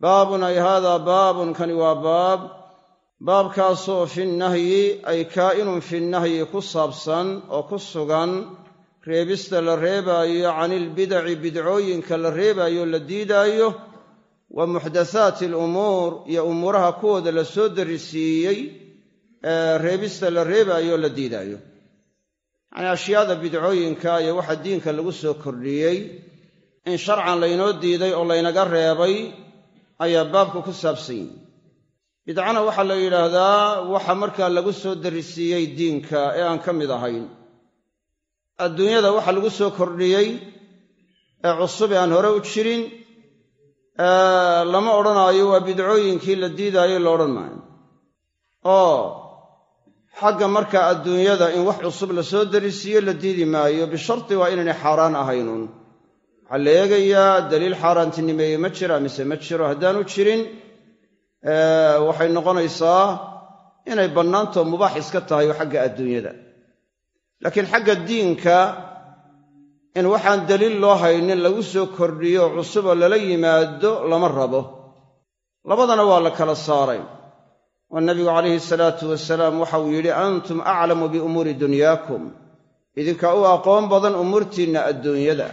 baabun ay haadaa baabun kani waa baab. Baabkaasoo fi nnahyi ay kaa'inun fi nnahyi ku saabsan oo ku sugan reebista la reebaayo can ilbidaci bidcooyinka la reebaayo la diidaayo wa muxdathaati alumuur iyo umuuraha kuwooda la soo darisiiyey ee reebista la reebaayo la diidaayo. Yacnii ashyaada bidcooyinka iyo waxa diinka lagu soo kordhiyey in sharcan laynoo diiday oo laynaga reebay ayaa baabka ku saabsan yihi bidcana waxaa la yidhaahdaa waxa markaa lagu soo darisiiyey diinka ee aan ka mid ahayn adduunyada waxa lagu soo kordhiyey ee cusub ee aan hore u jirin lama odhanaayo waa bidcooyinkii la diidaayo la odhan maayo. Oo xagga markaa adduunyada in wax cusub la soo darisiiyo la diidi maayo bisharti waa inaynay xaaraan ahaynuun waxaa la eegayaa daliil xaaraantinimeeye ma jira mise ma jiro haddaanu jirin waxay noqonaysaa inay bannaantoo mubaax iska tahay oo xagga adduunyada laakiin xagga diinka in waxaan daliil loo haynin lagu soo kordhiyo cusuboo lala yimaado lama rabo. Labadana waa la kala saaray. Oo nabigu calayhi salaatu wasalaam waxa uu yidhi antum aclamu biumuuri dunyaakum. Idinka u aqoon badan umuurtiinna adduunyada.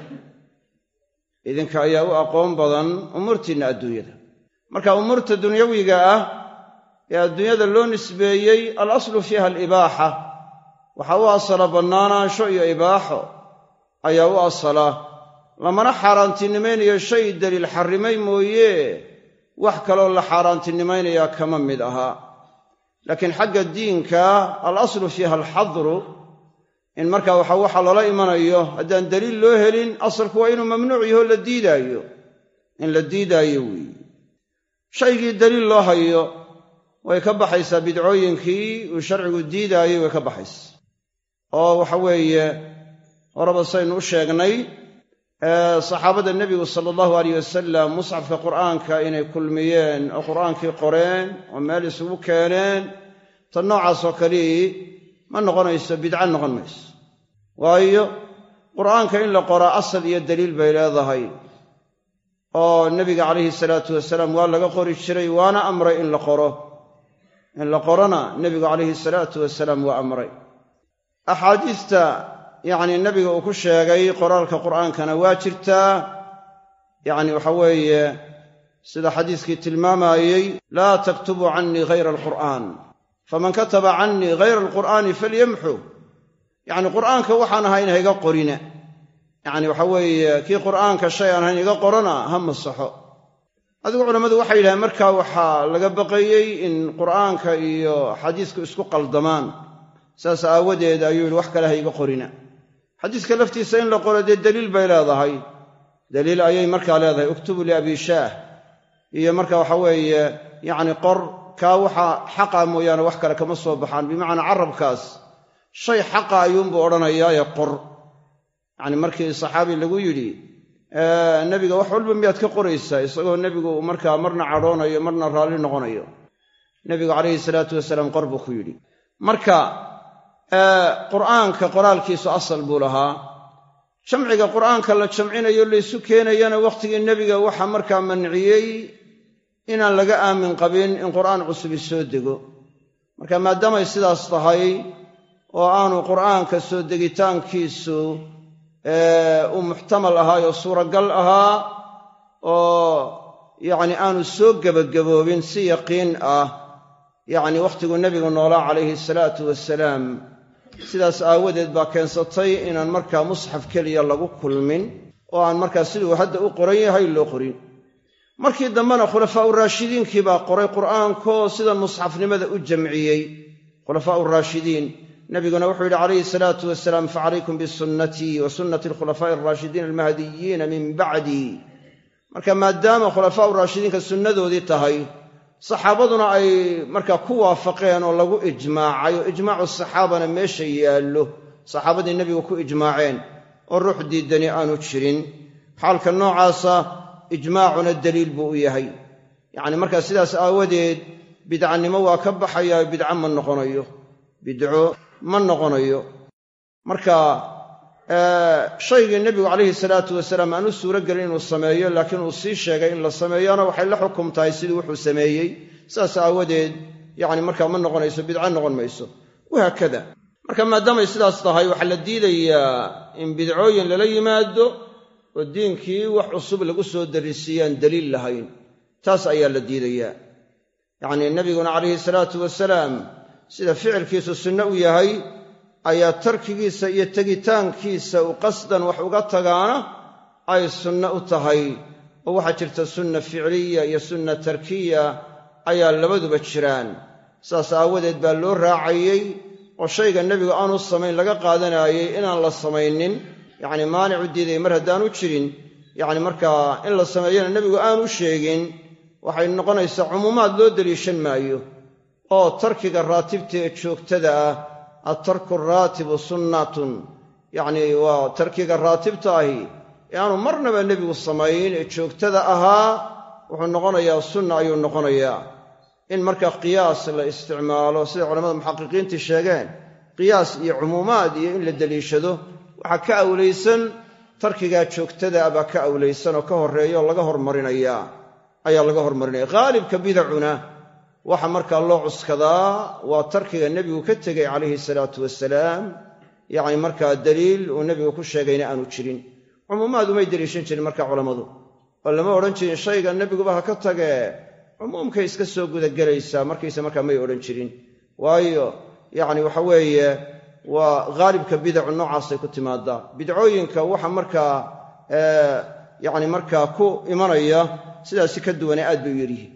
Idinka ayaa u aqoon badan umuurtiinna adduunyada. Marka umuurta dunyawiga ah ee adduunyada loo nisbeeyey alaslu fiiha alibaaxa waxaa u asala bannaanaansho iyo ibaaxo. Ayaa u asala. Lamana xaaraantinimaynayo shay daliil xarrimay mooye. Wax kaloo la xaaraantinimaynayaa kama mid aha. Laakiin xagga diinka alaslu fiiha alxadru in markaa waxa waxa lala imanayo haddaan daliil loo helin asalku waa inuu mamnuuc yaho la diidaayo. In la diidaayo weeye shaygii daliil loo hayo way ka baxaysaa bidcooyinkii uu sharcigu diidaayey way ka baxaysaa oo waxa weeye horeba saynu u sheegnay saxaabada nebigu sala allahu alayh wasalam musxafka qur'aanka inay kulmiyeen oo qur'aankii qoreen oo meel isugu keeneen ta noocaasoo kalii ma noqonayso bidca noqon mayso. Waayo qur'aanka in la qoraa asal iyo daliil bay leedahay oo nebiga calayhi salaatu wasalaam waa laga qori jiray waana amray in la qoro. In la qorona nebigu calayhi salaatu wasalaam waa amray axaadiista yacnii nebiga uu ku sheegay qoraalka qur'aankana waa jirtaa yacni waxa weeye sida xadiiskii tilmaamayey laa taktubuu cannii hayra alqur'aan. Faman kataba cannii hayra alqur'aani falyamxu. Yacni qur'aanka waxaan ahayn ha qorina yacni waxa weeye kii qur'aanka shay aan ahayn iga qorana ha masaxo. Adigu culammadu waxay yidhahdeen markaa waxaa laga baqayey in qur'aanka iyo xadiisku isku qaldamaan saas aawadeed ayuu yidhi wax kale ha iga qorina. Xadiiska laftiisa in la qoro dee daliil bay leedahay. Daliil ayay markaa leedahay uktubu liabi shaah. Iyo marka waxa weeye yacni qor kaa waxa xaqa mooyaane wax kale kama soo baxaan. Bimacnaa carabkaas shay xaqa ayuunbuu odhanayaaye qor. Yacni markii saxaabi lagu yidhi nebiga wax walba miyaad ka qoraysaa? Isagoo nebigu markaa marna cadhoonayo marna raalli noqonayo. Nebigu calayhi salaatu wasalaam qor buu ku yidhi. Marka qur'aanka qoraalkiisu asal buu lahaa. Jamciga qur'aanka la jamcinayo laysu keenayana wakhtigii nebiga waxaa markaa manciyey inaan laga aamin qabin in qur'aan cusubi soo dego. Marka maadaamay sidaas tahay oo aanu qur'aanka soo degitaankiisu uu muxtamal ahaayoo suuragal ahaa oo yacni aanu soo gebagaboobin si yaqiin ah yacni wakhtiguu nebigu noolaa calayhi salaatu wasalaam sidaas aawadeed baa keensatay inaan markaa musxaf keliya lagu kulmin oo aan markaa siduu hadda u qoran yahay loo qorin. Markii dambena khulafaa'u raashidiinkii baa qoray qur'aankoo sidan musxafnimada u jamciyey. Khulafaa'u raashidiin nabiguna wuxuu yidhi calayhi salaatu wasalaam facalaykum bisunnatii wa sunnati alkhulafaa'i alraashidiin almahdiyiina min bacdii marka maadaama khulafaa'u raashidiinka sunnadoodii tahay saxaabaduna ay markaa ku waafaqeen oo lagu ijmaacay oo ijmaacu saxaabana meesha yaallo saxaabadii nebigu ku ijmaaceen oo ruux diidani aanu jirin. Xaalka noocaasa ijmaacuna daliil buu u yahay. Yacni markaa sidaas aawadeed bidcanimo waa ka baxayaa bidco ma noqonayo bidco ma noqonayo. Marka shaygii nebigu calayhi salaatu wasalaam aan u suuro gelin inuu sameeyo laakiin uu sii sheegay in la sameeyona waxay la xukum tahay sidii wuxuu sameeyey. Saas aawadeed yacni markaa ma noqonayso bidco noqon mayso. Wahaakada marka maadaamay sidaas tahay waxaa la diidayaa in bidcooyin lala yimaado oo diinkii wax cusub lagu soo darisiiyaan daliil lahayn. Taas ayaa la diidayaa. Yacnii nebiguna calayhi salaatu wasalaam sida ficilkiisu sunno u yahay ayaa tarkigiisa iyo tegitaankiisa uu qasdan wax uga tagaana ay sunno u tahay. oo waxaa jirta sunna ficliya iyo sunna tarkiya ayaa labaduba jiraan. saas aawadeed baa loo raacayey oo shayga nebigu aanu samayn laga qaadanaayey inaan la samaynin. yacni maanicu diiday mar haddaanu jirin. yacni markaa in la sameeyana nebigu aanu sheegin waxay noqonaysaa cumuumaad loo deliishan maayo. oo tarkiga raatibta ee joogtada ah attarku raatibu sunnatun yacnii waa tarkiga raatibta ahi ee aanu marnaba nebigu samayn ee joogtada ahaa wuxuu noqonayaa sunna ayuu noqonayaa in marka qiyaas la isticmaalo siday culamada muxaqiqiintii sheegeen qiyaas iyo cumuumaad iyo in la deliishado waxaa ka awlaysan tarkigaa joogtada ah baa ka awlaysan oo ka horreeya oo laga hormarinayaa ayaa laga hormarinaya haalibka bidacuna waxa markaa loo cuskadaa waa tarkiga nebigu ka tegay calayhi salaatu wasalaam yacni markaa daliil uu nebigu ku sheegayna aanu jirin. Cumuumaad umay deliishan jirin markaa culammadu. Oo lama odhan jirin shayga nebiguba ha ka tagee cumuumkay iska soo gudagelaysaa markiisa markaa may odhan jirin. Waayo yacni waxa weeye waa haalibka bidacu noocaasay ku timaadaa. Bidcooyinka waxa markaa yacni markaa ku imanaya sidaasi ka duwane aad bay u yaryihiin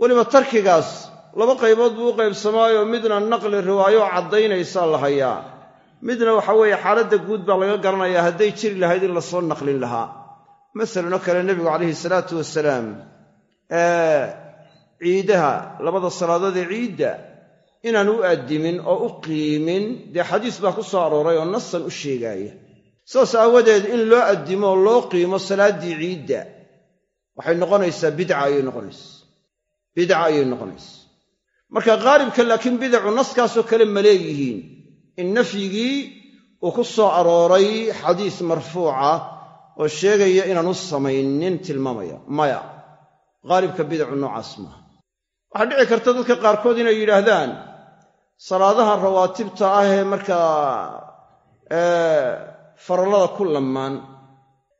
weliba tarkigaas laba qaybood buu u qaybsamaayo midna naqli riwaayo caddaynaysaa la hayaa. Midna waxa weeye xaaladda guud baa laga garanayaa hadday jiri lahayd in la soo naqlin lahaa. Masalanoo kale nebigu calayhi salaatu wasalaam ciidaha labada salaadood ee ciidda inaan u addimin oo u qiimin dee xadiis baa ku soo arooray oo nasan u sheegaaya. Saas aawadeed in loo addimo oo loo qiimo salaaddii ciidda waxay noqonaysaa bidca ayay noqonaysaa bidca ayay noqonaysaa marka khaalibka laakiin bidacu naskaasoo kale ma leeyihiin. In nafyigii uu ku soo arooray xadiis marfuuca oo sheegaya inaan u samaynin tilmaamaya. Maya khaalibka bidacu noocaas maaha. Waxaa dhici karta dadka qaarkood inay yidhaahdaan salaadaha rawaatibta ah ee markaa farallada ku lammaan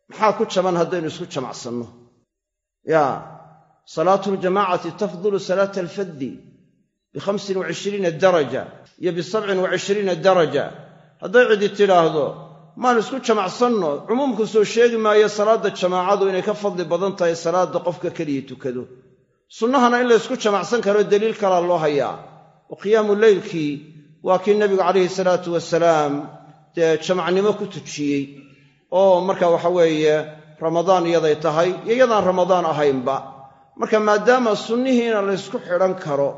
maxaa ku jaban haddaynu isku jamacsanno? Yaa salaatu ljamaacati tafdulu salaata alfaddi bikhamsin wa cishriina daraja iyo bisabcin wa cishriina daraja hadday cidi tidhaahdo maan isku jamacsanno cumuumku soo sheegi maayo salaadda jamaacadu inay ka fadli badan tahay salaadda qofka keliya tukado sunnahana in la ysku jamacsan karo deliil kalaa loo hayaa oo qiyaamu leylkii waa kii nebigu calayhi salaatu wasalaam dee jamacnimo ku tujiyey oo marka waxa weeye ramadaan iyaday tahay iyo iyadaan ramadaan ahaynba marka maadaama sunnihiina la ysku xidhan karo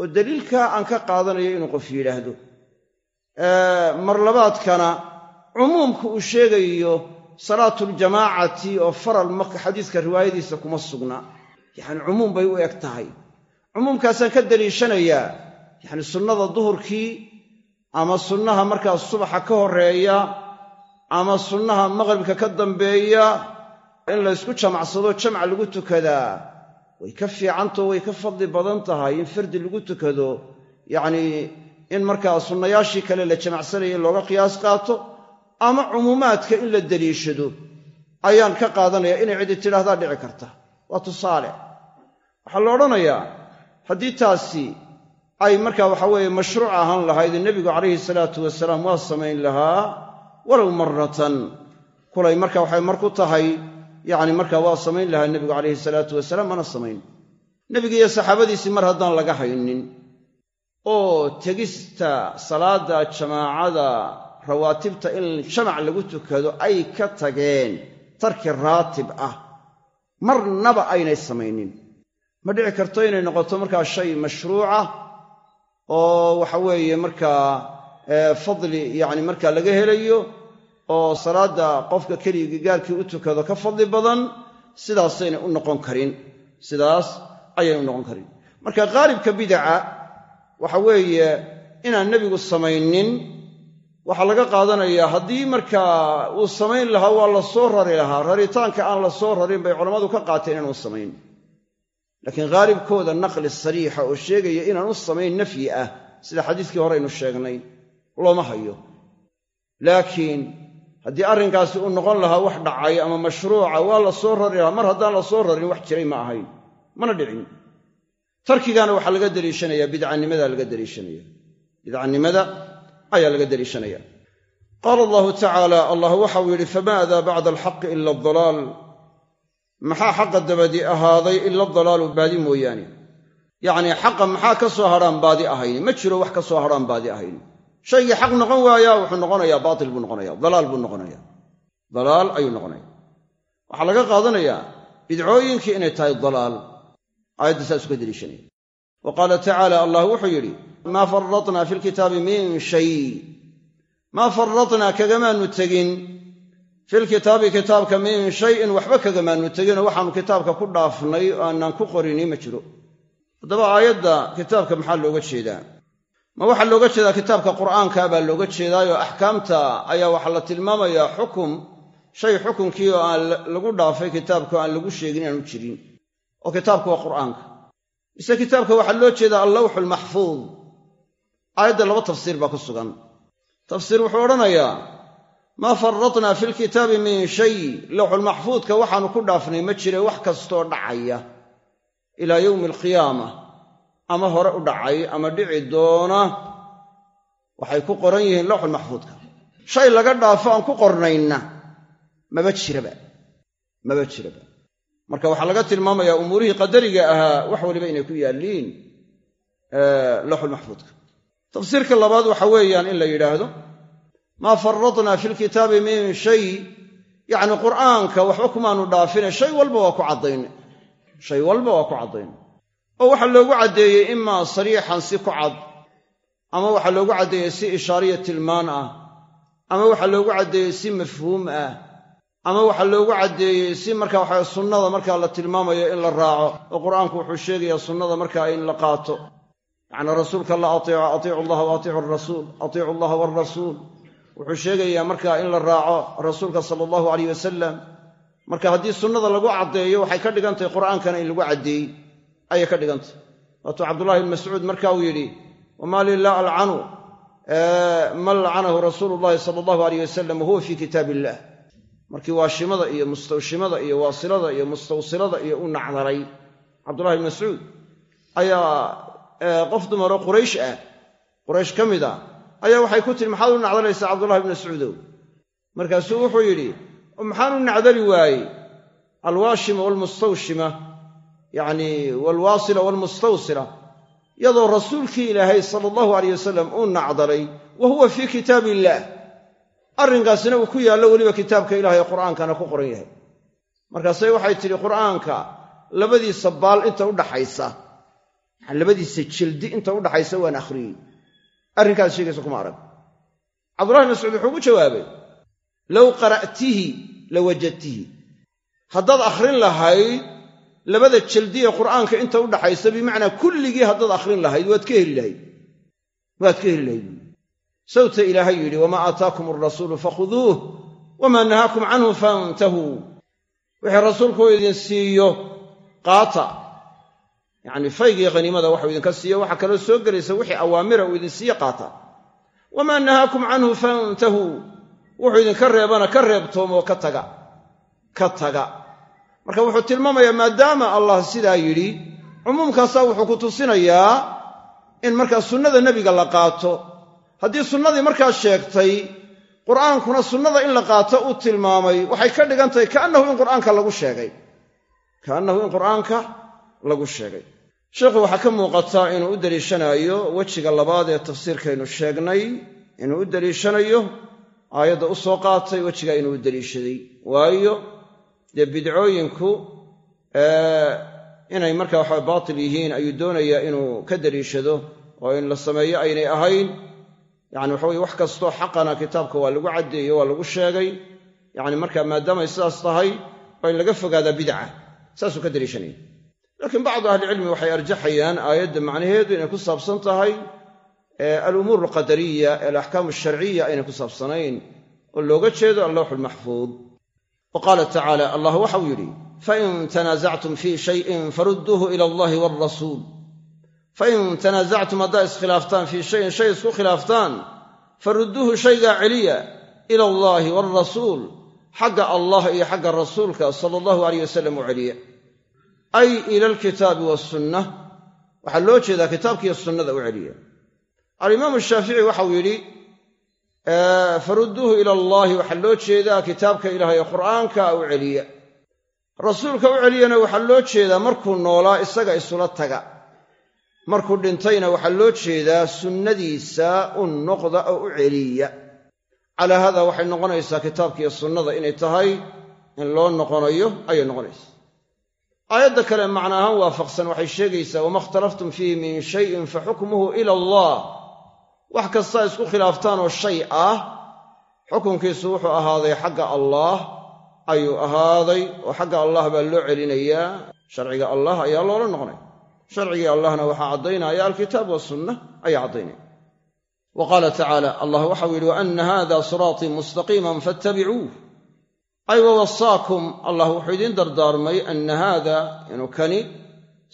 oo deliilkaa aan ka qaadanayo inuu qof yidhaahdo. Marlabaadkana cumuumku uu sheegayo salaatuljamaacati oo faral marka xadiiska riwaayadiisa kuma sugna. Yacni cumuum bay u eg tahay. Cumuumkaasaan ka daliishanayaa. Yacni sunnada duhurkii ama sunnaha markaa subaxa ka horreeya ama sunnaha maqribka ka dambeeya in la ysku jamacsado jamc lagu tukadaa way ka fiicantao way ka fadli badan tahay in fardi lagu tukado. Yacnii in markaa sunnayaashii kale la jamacsanaya in looga qiyaas qaato ama cumuumaadka in la deliishado ayaan ka qaadanaya inay cidi tidhaahdaa dhici karta. Waa tusaale. Waxaa la odhanayaa haddii taasi ay markaa waxa weeye mashruuc ahaan lahayd nebigu calayhi salaatu wasalaam waa samayn lahaa walow marratan. Kulay marka waxay mar ku tahay yacni markaa waa samayn lahaa nebigu calayhi salaatu wasalaam mana samayn. Nebiga iyo saxaabadiisii mar haddaan laga haynin oo tegista salaadda jamaacada rawaatibta in jamac lagu tukado ay ka tageen tarki raatib ah. Marnaba aynay samaynin. Ma dhici karto inay noqoto markaa shay mashruuca oo waxa weeye markaa fadli yacni markaa laga helayo oo salaadda qofka keligii gaarkii u tukado ka fadli badan sidaasaynay u noqon karin. Sidaas ayayna u noqon karin. Marka qaalibka bidaca waxa weeye inaan nebigu samaynin waxaa laga qaadanayaa haddii markaa uu samayn lahaa waa la soo rari lahaa raritaanka aan la soo rarin bay culammadu ka qaateen inaanu samayn. Laakiin haalibkooda naqli sariixa oo sheegaya inaanu samayn nafyi ah sida xadiiskii horeynu sheegnay looma hayo. Laakiin haddii arrinkaasi uu noqon lahaa wax dhacay ama mashruuca waa la soo rari lahaa. Mar haddaan la soo rarin wax jiray ma ahayn. Mana dhicin. Tarkigaana waxaa laga deliishanaya bidcanimada laga deliishanaya bidcanimada ayaa laga deliishanaya qaala allahu tacaala allah waxau yidhi famaada bacda alxaqi ila adalaal maxaa xaqa dabadii ahaaday ila dalaalu baadi mooyaane? Yacnii xaqa maxaa ka soo hadhaan baadi ahayn? Ma jiro wax ka soo hadhaan baadi ahayn shaygii xaq noqon waayaa wuxuu noqonayaa baatil buu noqonaya dalaal buu noqonaya dalaal ayuu noqonaya waxaa laga qaadanayaa bidcooyinkii inay tahay dalaal. Aayadda saas uka deliishanaya wa qaala tacaala allah wuxuu yidhi maa faratnaa fi lkitaabi min shay. Maa faratnaa kagamaanu tegin. Filkitaabi kitaabka min shayin waxba kagamaanu teginoo waxaanu kitaabka ku dhaafnay oo aanaan ku qorini ma jiro. Haddaba aayadda kitaabka maxaa looga jeedaa ma waxaa looga jeedaa kitaabka qur'aanka baa looga jeedaayoo axkaamta ayaa waxaa la tilmaamayaa xukum shay xukunkii oo aan lagu dhaafay kitaabka oo aan lagu sheegin inaanu jirin oo kitaabku waa qur'aanka. Mise kitaabka waxaa loo jeedaa allawxu almaxfuud aayadda laba tafsiir baa ku sugan. Tafsiir wuxuu odhanayaa maa faratnaa fi lkitaabi min shay lawxulmaxfuudka waxaanu ku dhaafnay ma jire wax kastoo dhacaya ilaa yowmi alqiyaama ama hore u dhacay ama dhici doona waxay ku qoran yihiin lawxulmaxfuudka shay laga dhaafo aan ku qornayna maba jiraba maba jiraba. Marka waxaa laga tilmaamayaa umuurihii qadariga ahaa wax waliba inay ku yaalliin lawxulmaxfuudka tafsiirka labaad waxa weeyaan in la yidhaahdo maa faratnaa fi lkitaabi min shay. Yacni qur'aanka waxba kumaanu dhaafine shay walba waa ku caddayne shay walba waa ku caddayne oo waxaa loogu caddeeyey imaa sariixan si ku cad ama waxaa loogu caddeeyey si ishaariya tilmaan ah ama waxaa loogu caddeeyey si mafhuum ah ama waxaa loogu caddeeyey si marka waxa sunnada markaa la tilmaamayo in la raaco oo qur'aanku wuxuu sheegayaa sunnada markaa in la qaato. Yacni rasuulka la ateeco atiicu allaha wa atiicu arasuul atiicu allaha waarasuul wuxuu sheegayaa markaa in la raaco rasuulka sala allahu alayh wasalam marka haddii sunnada lagu caddeeyo waxay ka dhigan tahay qur'aankana in lagu caddeeyey ayay ka dhigantay. Waatuu cabdullahi ibn mascuud marka uu yidhi wamaa li laa alcanu? Man lacanahu rasuulu llahi sala allahu alayh wasalam wahuwa fii kitaab illah markii waashimada iyo mustawshimada iyo waasilada iyo mustawsilada iyo u nacdaray cabdullahi ibn mascuud ayaa qof dumaroo quraysh ah quraysh ka mid a ayaa waxay ku tihi maxaad u nacdalaysaa cabdullahi ibn mascuudow markaasuu wuxuu yidhi maxaan u nacdali waayey? Alwaashima waalmustawshima yacni waalwaasila waalmustawsila iyadoo rasuulkii ilaahay sala allahu alayh wasalam uu nacdalay wa huwa fii kitaab illaah arrinkaasina uu ku yaallo weliba kitaabka ilahay qur'aankana ku qoran yahay. Markaasay waxay tidhi qur'aanka labadiisa baal inta udhaxaysa labadiisa jildi inta udhaxaysa waan akhriyey. Arrinkaas sheegaysa kuma arag. Cabdullahi mascuud wuxuu ku jawaabay low qara'tihi la wajadtihi. Haddaad akhrin lahayd labada jaldiye qur'aanka inta udhaxaysa bimacnaa kulligii haddaad akhrin lahayd waad ka heli lahayd. Waad ka heli lahayd. Sawta ilaahay yidhi wamaa aataakum alrasuulu fakhuduuh wamaa nahaakum canhu fantahuu wixii rasuulku uu idin siiyo qaata. Yacnii faygii khaniimada waxuu idinka siiyo waxaa kaloo soo gelaysa wixii awaamira uu idin siiye qaata. Wamaa nahaakum canhu fantahuu wuxuu idinka reebana ka reebtoomoo ka taga. Ka taga marka wuxuu tilmaamayaa maadaama allah sidaa yidhi cumuumkaasaa wuxuu ku tusinayaa in markaa sunnada nebiga la qaato. Haddii sunnadii markaa sheegtay qur'aankuna sunnada in la qaato uu tilmaamay waxay ka dhigan tahay kaannahu in qur'aanka lagu sheegay. Kaannahu in qur'aanka lagu sheegay. Sheikhu waxaa ka muuqataa inuu u deliishanaayo wejiga labaad ee tafsiirkaynu sheegnay inuu u deliishanayo aayadda u soo qaatay wejigaa inuu u deliishaday. Waayo dee bidcooyinku inay markaa waxa baatil yihiin ayuu doonayaa inuu ka deliishado oo in la sameeyo aynay ahayn. Yani waxa weye wax kastoo xaqana kitaabka waa lagu caddeeyo waa lagu sheegay. Yani marka maadaamay sidaas tahay waa in laga fogaadaa bidca saasuu ka deliishanaya laakiin bacdu ahlicilmi waxay arjaxayaan aayadda macnaheedu inay ku saabsan tahay alumuur alqadariya ee alaxkaam alsharciya aynay ku saabsanayn. Oo looga jeedo allawxu lmaxfuud wa qaala tacaala allah waxau yidhi fain tanaasactum fii shayin farudduuhu ila allahi waalrasuul fain tanaasactum haddaa iskhilaaftaan fii shayin shay isku khilaaftaan farudduuhu shaygaa celiya ila allaahi waalrasuul xagga allah iyo xagga rasuulka sala allahu alayh wasalam u celiya ay ila alkitaabi waasunna waxaa loo jeedaa kitaabkiiyo sunnada u celiya alimaamu shaafici waxau yidhi farudduuhu ila allaahi waxaa loo jeedaa kitaabka ilaah ee qur'aanka u celiya. Rasuulka u celiyana waxaa loo jeedaa markuu noolaa isaga isula taga. Markuu dhintayna waxaa loo jeedaa sunnadiisa u noqda oo u celiya. Calaa haada waxay noqonaysaa kitaabkiiyo sunnada inay tahay in loo noqonayo ayay noqonaysaa. Aayadda kale macna ahaan waafaqsan waxay sheegaysaa wama ikhtalaftum fiihi min shayin fa xukmuhu ila allah wax kastaa isku khilaaftaan oo shay ah xukunkiisu wuxuu ahaaday xagga allaah ayuu ahaaday oo xagga allah baa loo celinayaa. Sharciga allah ayaa loola noqonaya sharcigii allahna waxaa caddaynaya alkitaab wasunna ayaa caddaynaya wa qaala tacaala allah waxau yidhi wa anna hada siraatii mustaqiiman fattabicuuh ay wa wasaakum allah wuxuu idiin dardaarmay anna haada inuu kani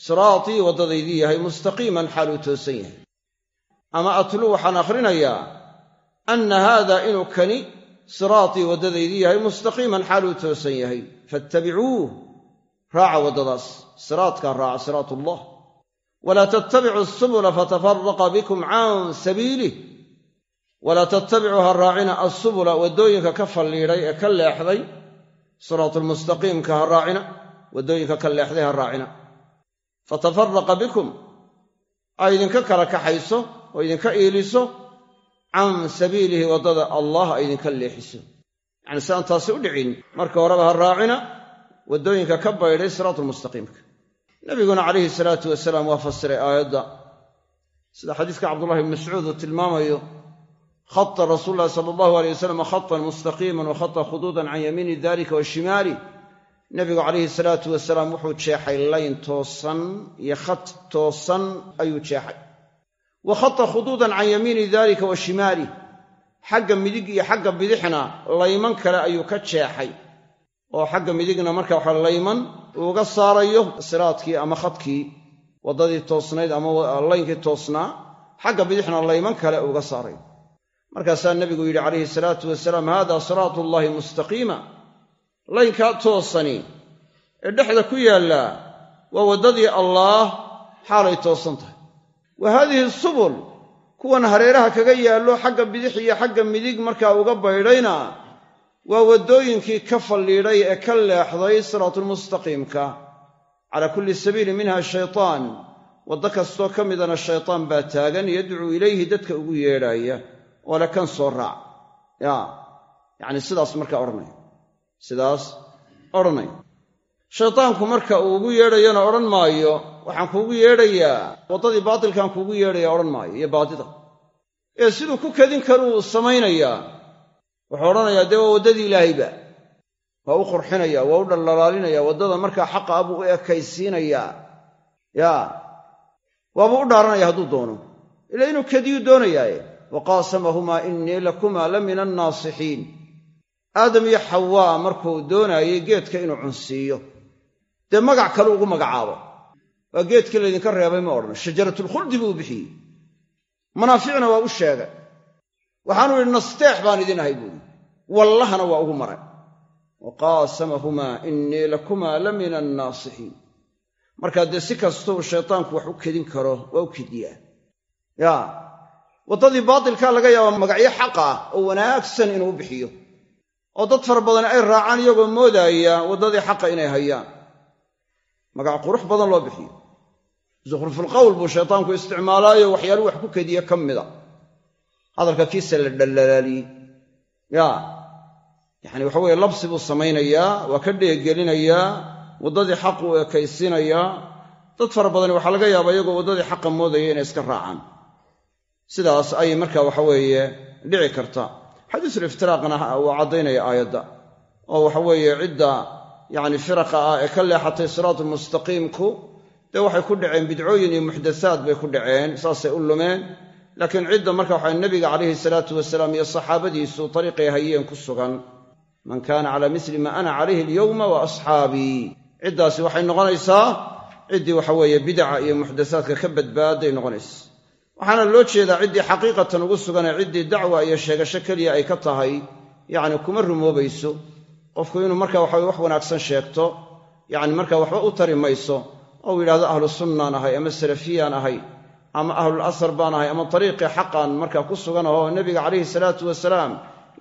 siraatii waddadaydii yahay mustaqiiman xaaluu toosan yahay ama atluu waxaan akhrinayaa anna haada inuu kani siraatii waddadaydii yahay mustaqiiman xaaluu toosan yahay. Fattabicuuh raaca waddadaas siraadkaa raaca siraat ullah walaa tattabicu asubula fatafaraqa bikum can sabiilih walaa tattabicuu ha raacina assubula waddooyinka ka falliidhay ee ka leexday siraatulmustaqiimka ha raacina waddooyinka ka leexday ha raacina. Fatafaraqa bikum ay idinka kala kaxayso oo idinka iiliso can sabiilihi waddada allah ay idinka leexiso. Yacni si aan taasi u dhicin marka horeba ha raacina waddooyinka ka baydhay siraatulmustaqiimka nabiguna calayhi salaatu wasalaam waa fasiray aayadda. Sida xadiiska cabdullahi bn mascuud uu tilmaamayo khata rasuulu llahi sala allahu aleyh wasalam khatan mustaqiiman wa khata khuduudan can yamiini dalika wa shimaali. Nebigu calayhi salaatu wasalaam wuxuu jeexay layn toosan iyo khad toosan ayuu jeexay wa khata khuduudan can yamiini dalika wa shimaalih xagga midig iyo xagga bidixna layman kale ayuu ka jeexay oo xagga midigna marka waxa layman uuga saarayo siraadkii ama khadkii waddadii toosnayd ama laynkii toosnaa xagga bidixna layman kale uuga saarayo markaasaa nebigu yidhi calayhi salaatu wasalaam hada siraatu llaahi mustaqiima laynkaa toosani ee dhexda ku yaallaa waa waddadii allaah xaalay toosan tahay wa haadihi subul kuwan hareeraha kaga yaallo xagga bidix iyo xagga midig markaa uga baydhayna waa waddooyinkii ka falliidhay ee ka leexday siraatulmustaqiimka calaa kulli sabiili minha shaytaan waddo kastoo ka midana shaytaan baa taagan yadcuu ilayhi dadka ugu yeedhaaya. Oo le kan soo raac. Ya yacni sidaas markaa odhanaya sidaas odhanaya shaytaanku marka uu ugu yeedhayona odhan maayo waxaan kuugu yeedhayaa waddadii baatilkaan kuugu yeedhaya odhan maayo iyo baadida ee siduu ku kadin karuu samaynayaa wuxuu odhanayaa dee waa waddadii ilaahayba waa u qurxinaya waa u dhaldhalaalinaya waddada markaa xaqa a buu u ekaysiinayaa. Yaa waabuu u dhaaranaya hadduu doono. Ila inuu kadiyuu doonayaaye wa qaasamahumaa innii lakumaa la min annaasixiin. Aadam iyo xawaa markuu doonaayey geedka inuu cunsiiyo. Dee magac kale ugu magacaabo waa geedkii laydinka reebay ma odhan. Shajaratulkhuldi buu bixiyey. Manaaficna waa u sheegay. Waxaanuu yidhi nasteex baan idin ahay buuhi wallahana waa ugu maray. Wa qaasamahumaa innii lakumaa la min annaasixiin markaa dee si kastuu shaytaanku wax u kedin karo waa u kediyaa. Yaa waddadii baatilkaa laga yaaba magacyo xaq ah oo wanaagsan inuu bixiyo oo dad fara badan ay raacaan iyagoo moodaaya waddadii xaqa inay hayaan. Magac qurux badan loo bixiyo zukhrufulqawl buu shaytaanku isticmaalaayo waxyaaluhu wax ku kediye ka mida. Hadalka kiisa la dhallalaaliyey ya yacani waxa weeye labsi buu samaynayaa waa ka dheegelinayaa waddadii xaq uu ekaysiinayaa dad fara badani waxaa laga yaabaa iyagoo waddadii xaqa moodaya inay iska raacaan. Sidaas ayay marka waxa weeye dhici karta. Xadiisul iftiraaqna uu caddaynaya aayadda oo waxa weeye cidda yacni firaqa ah ee ka leexatay siraatu mustaqiimku dee waxay ku dhaceen bidcooyin iyo muxdathaad bay ku dhaceen saasay u lumeen. Laakiin cidda marka waxa nebiga calayhi salaatu wasalaam iyo saxaabadiisu tariiqay hayeen ku sugan. Man kaana calaa misli maa ana calayhi alyowma wa asxaabii ciddaasi waxay noqonaysaa ciddii waxa weeye bidaca iyo muxdathaadka ka badbaaday noqonaysa waxaana loo jeedaa ciddii xaqiiqatan ugu suganee ciddii dacwa iyo sheegasho keliya ay ka tahay yacni kuma rumoobayso. Qofku inuu marka waxa wax wanaagsan sheegto yacni marka waxba u tari mayso ou yidhahdo ahlu sunnaan ahay ama salafiyaan ahay ama ahlul asar baan ahay ama tariiqii xaqan marka ku sugan ahoo nebiga calayhi salaatu wasalaam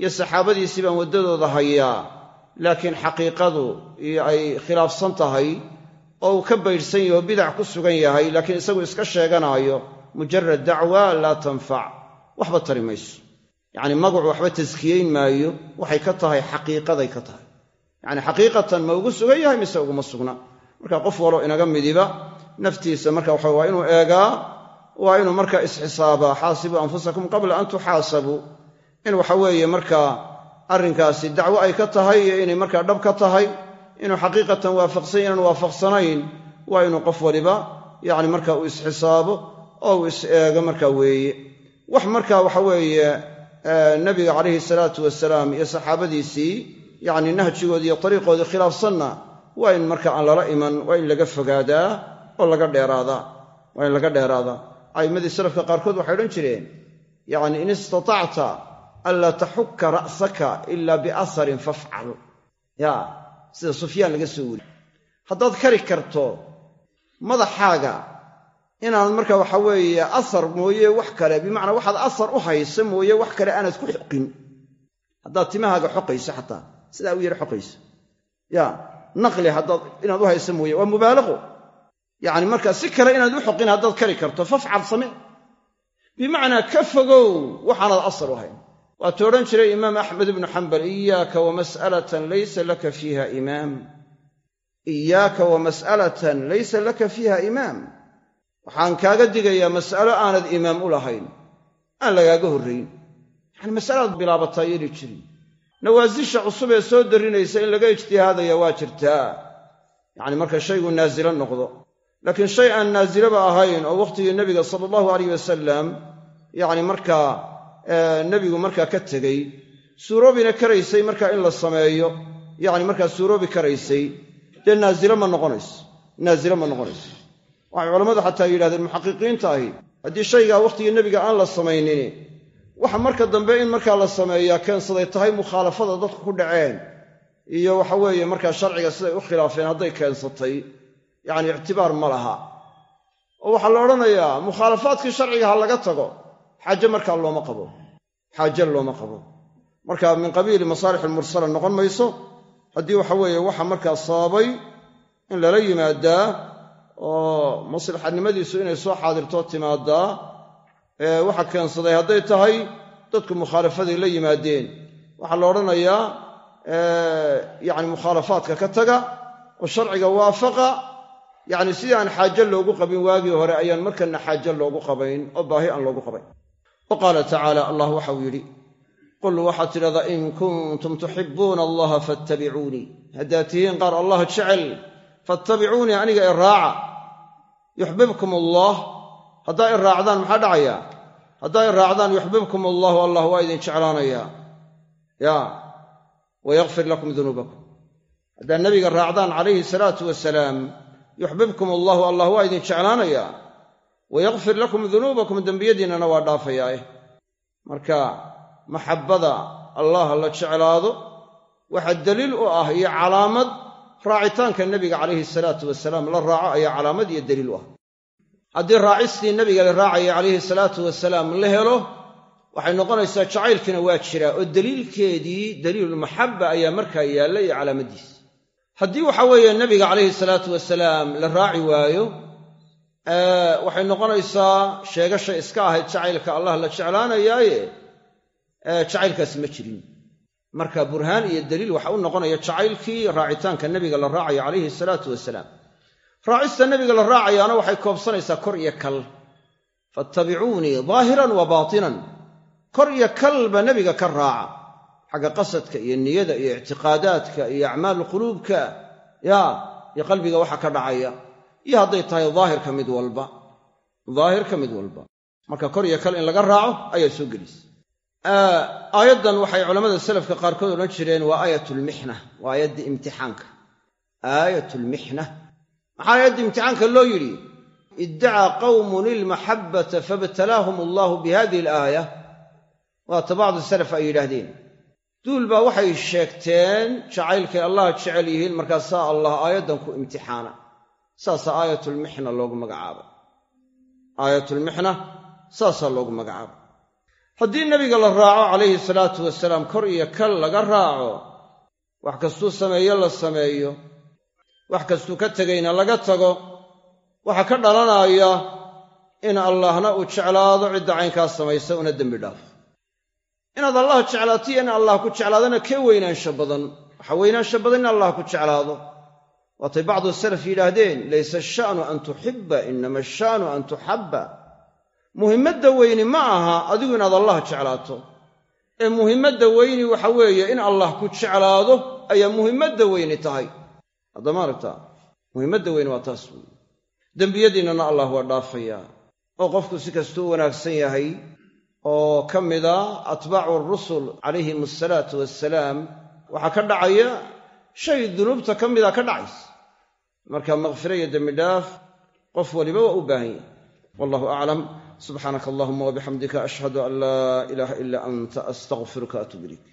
iyo saxaabadiisii baan waddadooda hayaa. Laakiin xaqiiqadu iyo ay khilaafsan tahay oo uu ka baydhsan yaho bidac ku sugan yahay laakiin isagu iska sheeganaayo mujarad dacwa laa tanfac. Waxba tari mayso. Yacni magacu waxba taskiyeyn maayo waxay ka tahay xaqiiqaday ka tahay. Yacni xaqiiqatan ma ugu sugan yahay mise uguma sugna marka qof waloo inaga midiba naftiisa marka waxa waa inuu eegaa waa inuu marka isxisaabaa xaasibuu anfusakum qabla an tuxaasabuu in waxa weeye markaa arrinkaasi dacwo ay ka tahay iyo inay markaa dhab ka tahay inuu xaqiiqatan waafaqsan inaan waafaqsanayn waa inuu qof waliba yacni marka uu isxisaabo oo uu is eego marka weeye. Wax marka waxa weeye nabiga calayhi salaatu wasalaam iyo saxaabadiisii yacni nahjigoodii iyo ariiqoodii khilaafsanna waa in marka aan lala iman waa in laga fogaadaa oo laga dheeraadaa waa in laga dheeraadaa. A'immadii salafka qaarkood waxay odhan jireen yacni in istatacta anlaa taxukka ra'saka ila biasarin fafcal ya sida sufyaan laga soo weri haddaad kari karto madaxaaga inaad marka waxa weeye asar mooye wax kale bimacnaa waxaad asar u haysa mooye wax kale aanad ku xoqin. Haddaad timahaaga xoqayso xataa sidaa u yar xoqayso ya naqli haddaad inaad u haysa mooye waa mubaalaqo yacni marka si kale inaad u xoqin haddaad kari karto fafcal same bimacnaa ka fogow waxaanaad asar u hayn waatuu odhan jiray imaam axmed ibnu xambal iyaaka wa mas'alatan laysa laka fiiha imaam. Iyaaka wa mas'alatan laysa laka fiiha imaam. Waxaan kaaga digayaa mas'alo aanad imaam u lahayn. Aan lagaaga horrayn yacani mas'alaad bilaabataa yeeli jirin nawaasisha cusub ee soo darrinaysa in laga ijtihaadaya waa jirtaa yacni marka shaygu naasilo noqdo. Laakiin shay aan naasilaba ahayn oo wakhtigii nebiga sala allahu alayh wasalam yacni markaa nebigu markaa ka tegey suuroobina karaysay markaa in la sameeyo. Yacni markaa suuroobi karaysay dee naasilo ma noqonayso. Naasilo ma noqonayso. Waxay culammadu xataa yidhahdeen muxaqiqiinta ahi haddii shaygaa wakhtigii nebiga aan la samaynin waxa marka dambe in markaa la sameeyaa keensaday tahay mukhaalafada dadku ku dhaceen. Iyo waxa weeye markaa sharciga siday u khilaafeen hadday keensatay yacni ictibaar ma laha. Oo waxaa la odhanayaa mukhaalafaadkii sharciga ha laga tago xaaje markaa looma qabo. Xaaje looma qabo. Marka min qabiili masaalix almursala noqon mayso haddii waxa weeye waxa markaa sababay in lala yimaadaa oo maslaxadnimadiisu inay soo xaadirtoo timaadaa waxa keensaday hadday tahay dadku mukhaalafaday la yimaadeen. Waxaa la odhanayaa yacni mukhaalafaadka ka taga oo sharciga waafaqa yacni sidii aan xaaje loogu qabin waagii hore ayaan markana xaaje loogu qabayn oo baahi aan loogu qabayn. Wa qaala tacaala allah waxau yidhi qul waxaad tidhahdaa in kuntum tuxibbuuna allaha fattabicuunii haddaad tihiin qaar allah jecel fattabicuunii aniga i raaca yuxbibkum allah haddaa i raacdaan maxaa dhacaya? Haddaa i raacdaan yuxbibkum allahu allah waa idin jeclaanayaa ya wayakfir lakum dunuubakum haddaa nebiga raacdaan calayhi salaatu wasalaam yuxbibkum allahu allah waa idin jeclaanayaa wayakfir lakum dunuubakum dembiyadiinnana waa dhaafayaae marka maxabbada allah la jeclaado waxaa daliil u ah iyo calaamad raacitaanka nebiga calayhi salaatu wasalaam la raaco ayaa calaamad iyo daliil u ah haddii raacistii nabiga la raacaya calayhi salaatu wasalaam la helo waxay noqonaysaa jacaylkiina waa jiraa oo daliilkeedii daliilulmaxabba ayaa markaa yaalla iyo calaamaddiisa haddii waxa weeye nabiga calayhi salaatu wasalaam la raaci waayo waxay noqonaysaa sheegasha iska ahayd jacaylka allah la jeclaanayaaye jacaylkaasi ma jirin. Marka burhaan iyo daliil waxa u noqonaya jacaylkii raacitaanka nebiga la raacayo calayhi salaatu wasalaam raacista nebiga la raacayaana waxay koobsanaysaa kor iyo kal. Fattabicuunii daahiran wa baatinan. Kor iyo kalba nebiga ka raaca. Xagga qasadka iyo niyada iyo ictiqaadaadka iyo acmaal quluubka. Ya iyo qalbiga waxa ka dhacaya. Iyo hadday tahay daahirka mid walba. Daahirka mid walba. Marka kor iyo kal in laga raaco ayaa soo gelisa aayaddan waxay culammada salafka qaarkood odhan jireen waa aayatulmixna waa aayaddii imtixaanka. Aayatulmixna maxaa aayaddii imtixaanka loo yidhi? Iddacaa qawmun ilmaxabbata fabtalaahum allahu bihadihi alaaya. Waata bacdu salaf ay yidhaahdeen. Duul baa waxay sheegteen jacaylkay allah jecel yihiin markaasaa allah aayaddan ku imtixaana. Saasaa aayatulmixna loogu magacaabay aayatulmixna saasaa loogu magacaabay haddii nebiga la raaco calayhi salaatu wasalaam kor iyo kal laga raaco wax kastuu sameeyo la sameeyo wax kastuu ka tegayna laga tago waxaa ka dhalanaya in allaahna uu jeclaado cidda caynkaas samaysa una dembi dhaafo inaad allah jeclaatiyo in allah ku jeclaadana kee weynaansha badan? Waxaa weynaansha badan in allah ku jeclaado. Waatay bacdu salaf yidhaahdeen laysa asha'nu an tuxibba inama asha'nu an tuxabba muhimmadda weyni ma aha adigu inaad allah jeclaato. Ee muhimmadda weyni waxa weeye in allah ku jeclaado ayaa muhimmadda weyni tahay haddama aragtaa muhimmadda weyni waa taas weeye dembiyadiinnana allah waa dhaafayaa oo qofku si kastuu wanaagsan yahay oo ka mida atbaacu rusul calayhim asalaatu wassalaam waxaa ka dhacaya shay dunuubta ka mida ka dhacaysa. Marka makfiro iyo dembidhaaf qof waliba waa u baahan yahay. Wallahu aclam subxaanaka allahuma wabixamdika ashhadu an laa ilaaha ila anta astaqfiruka atuub ilayk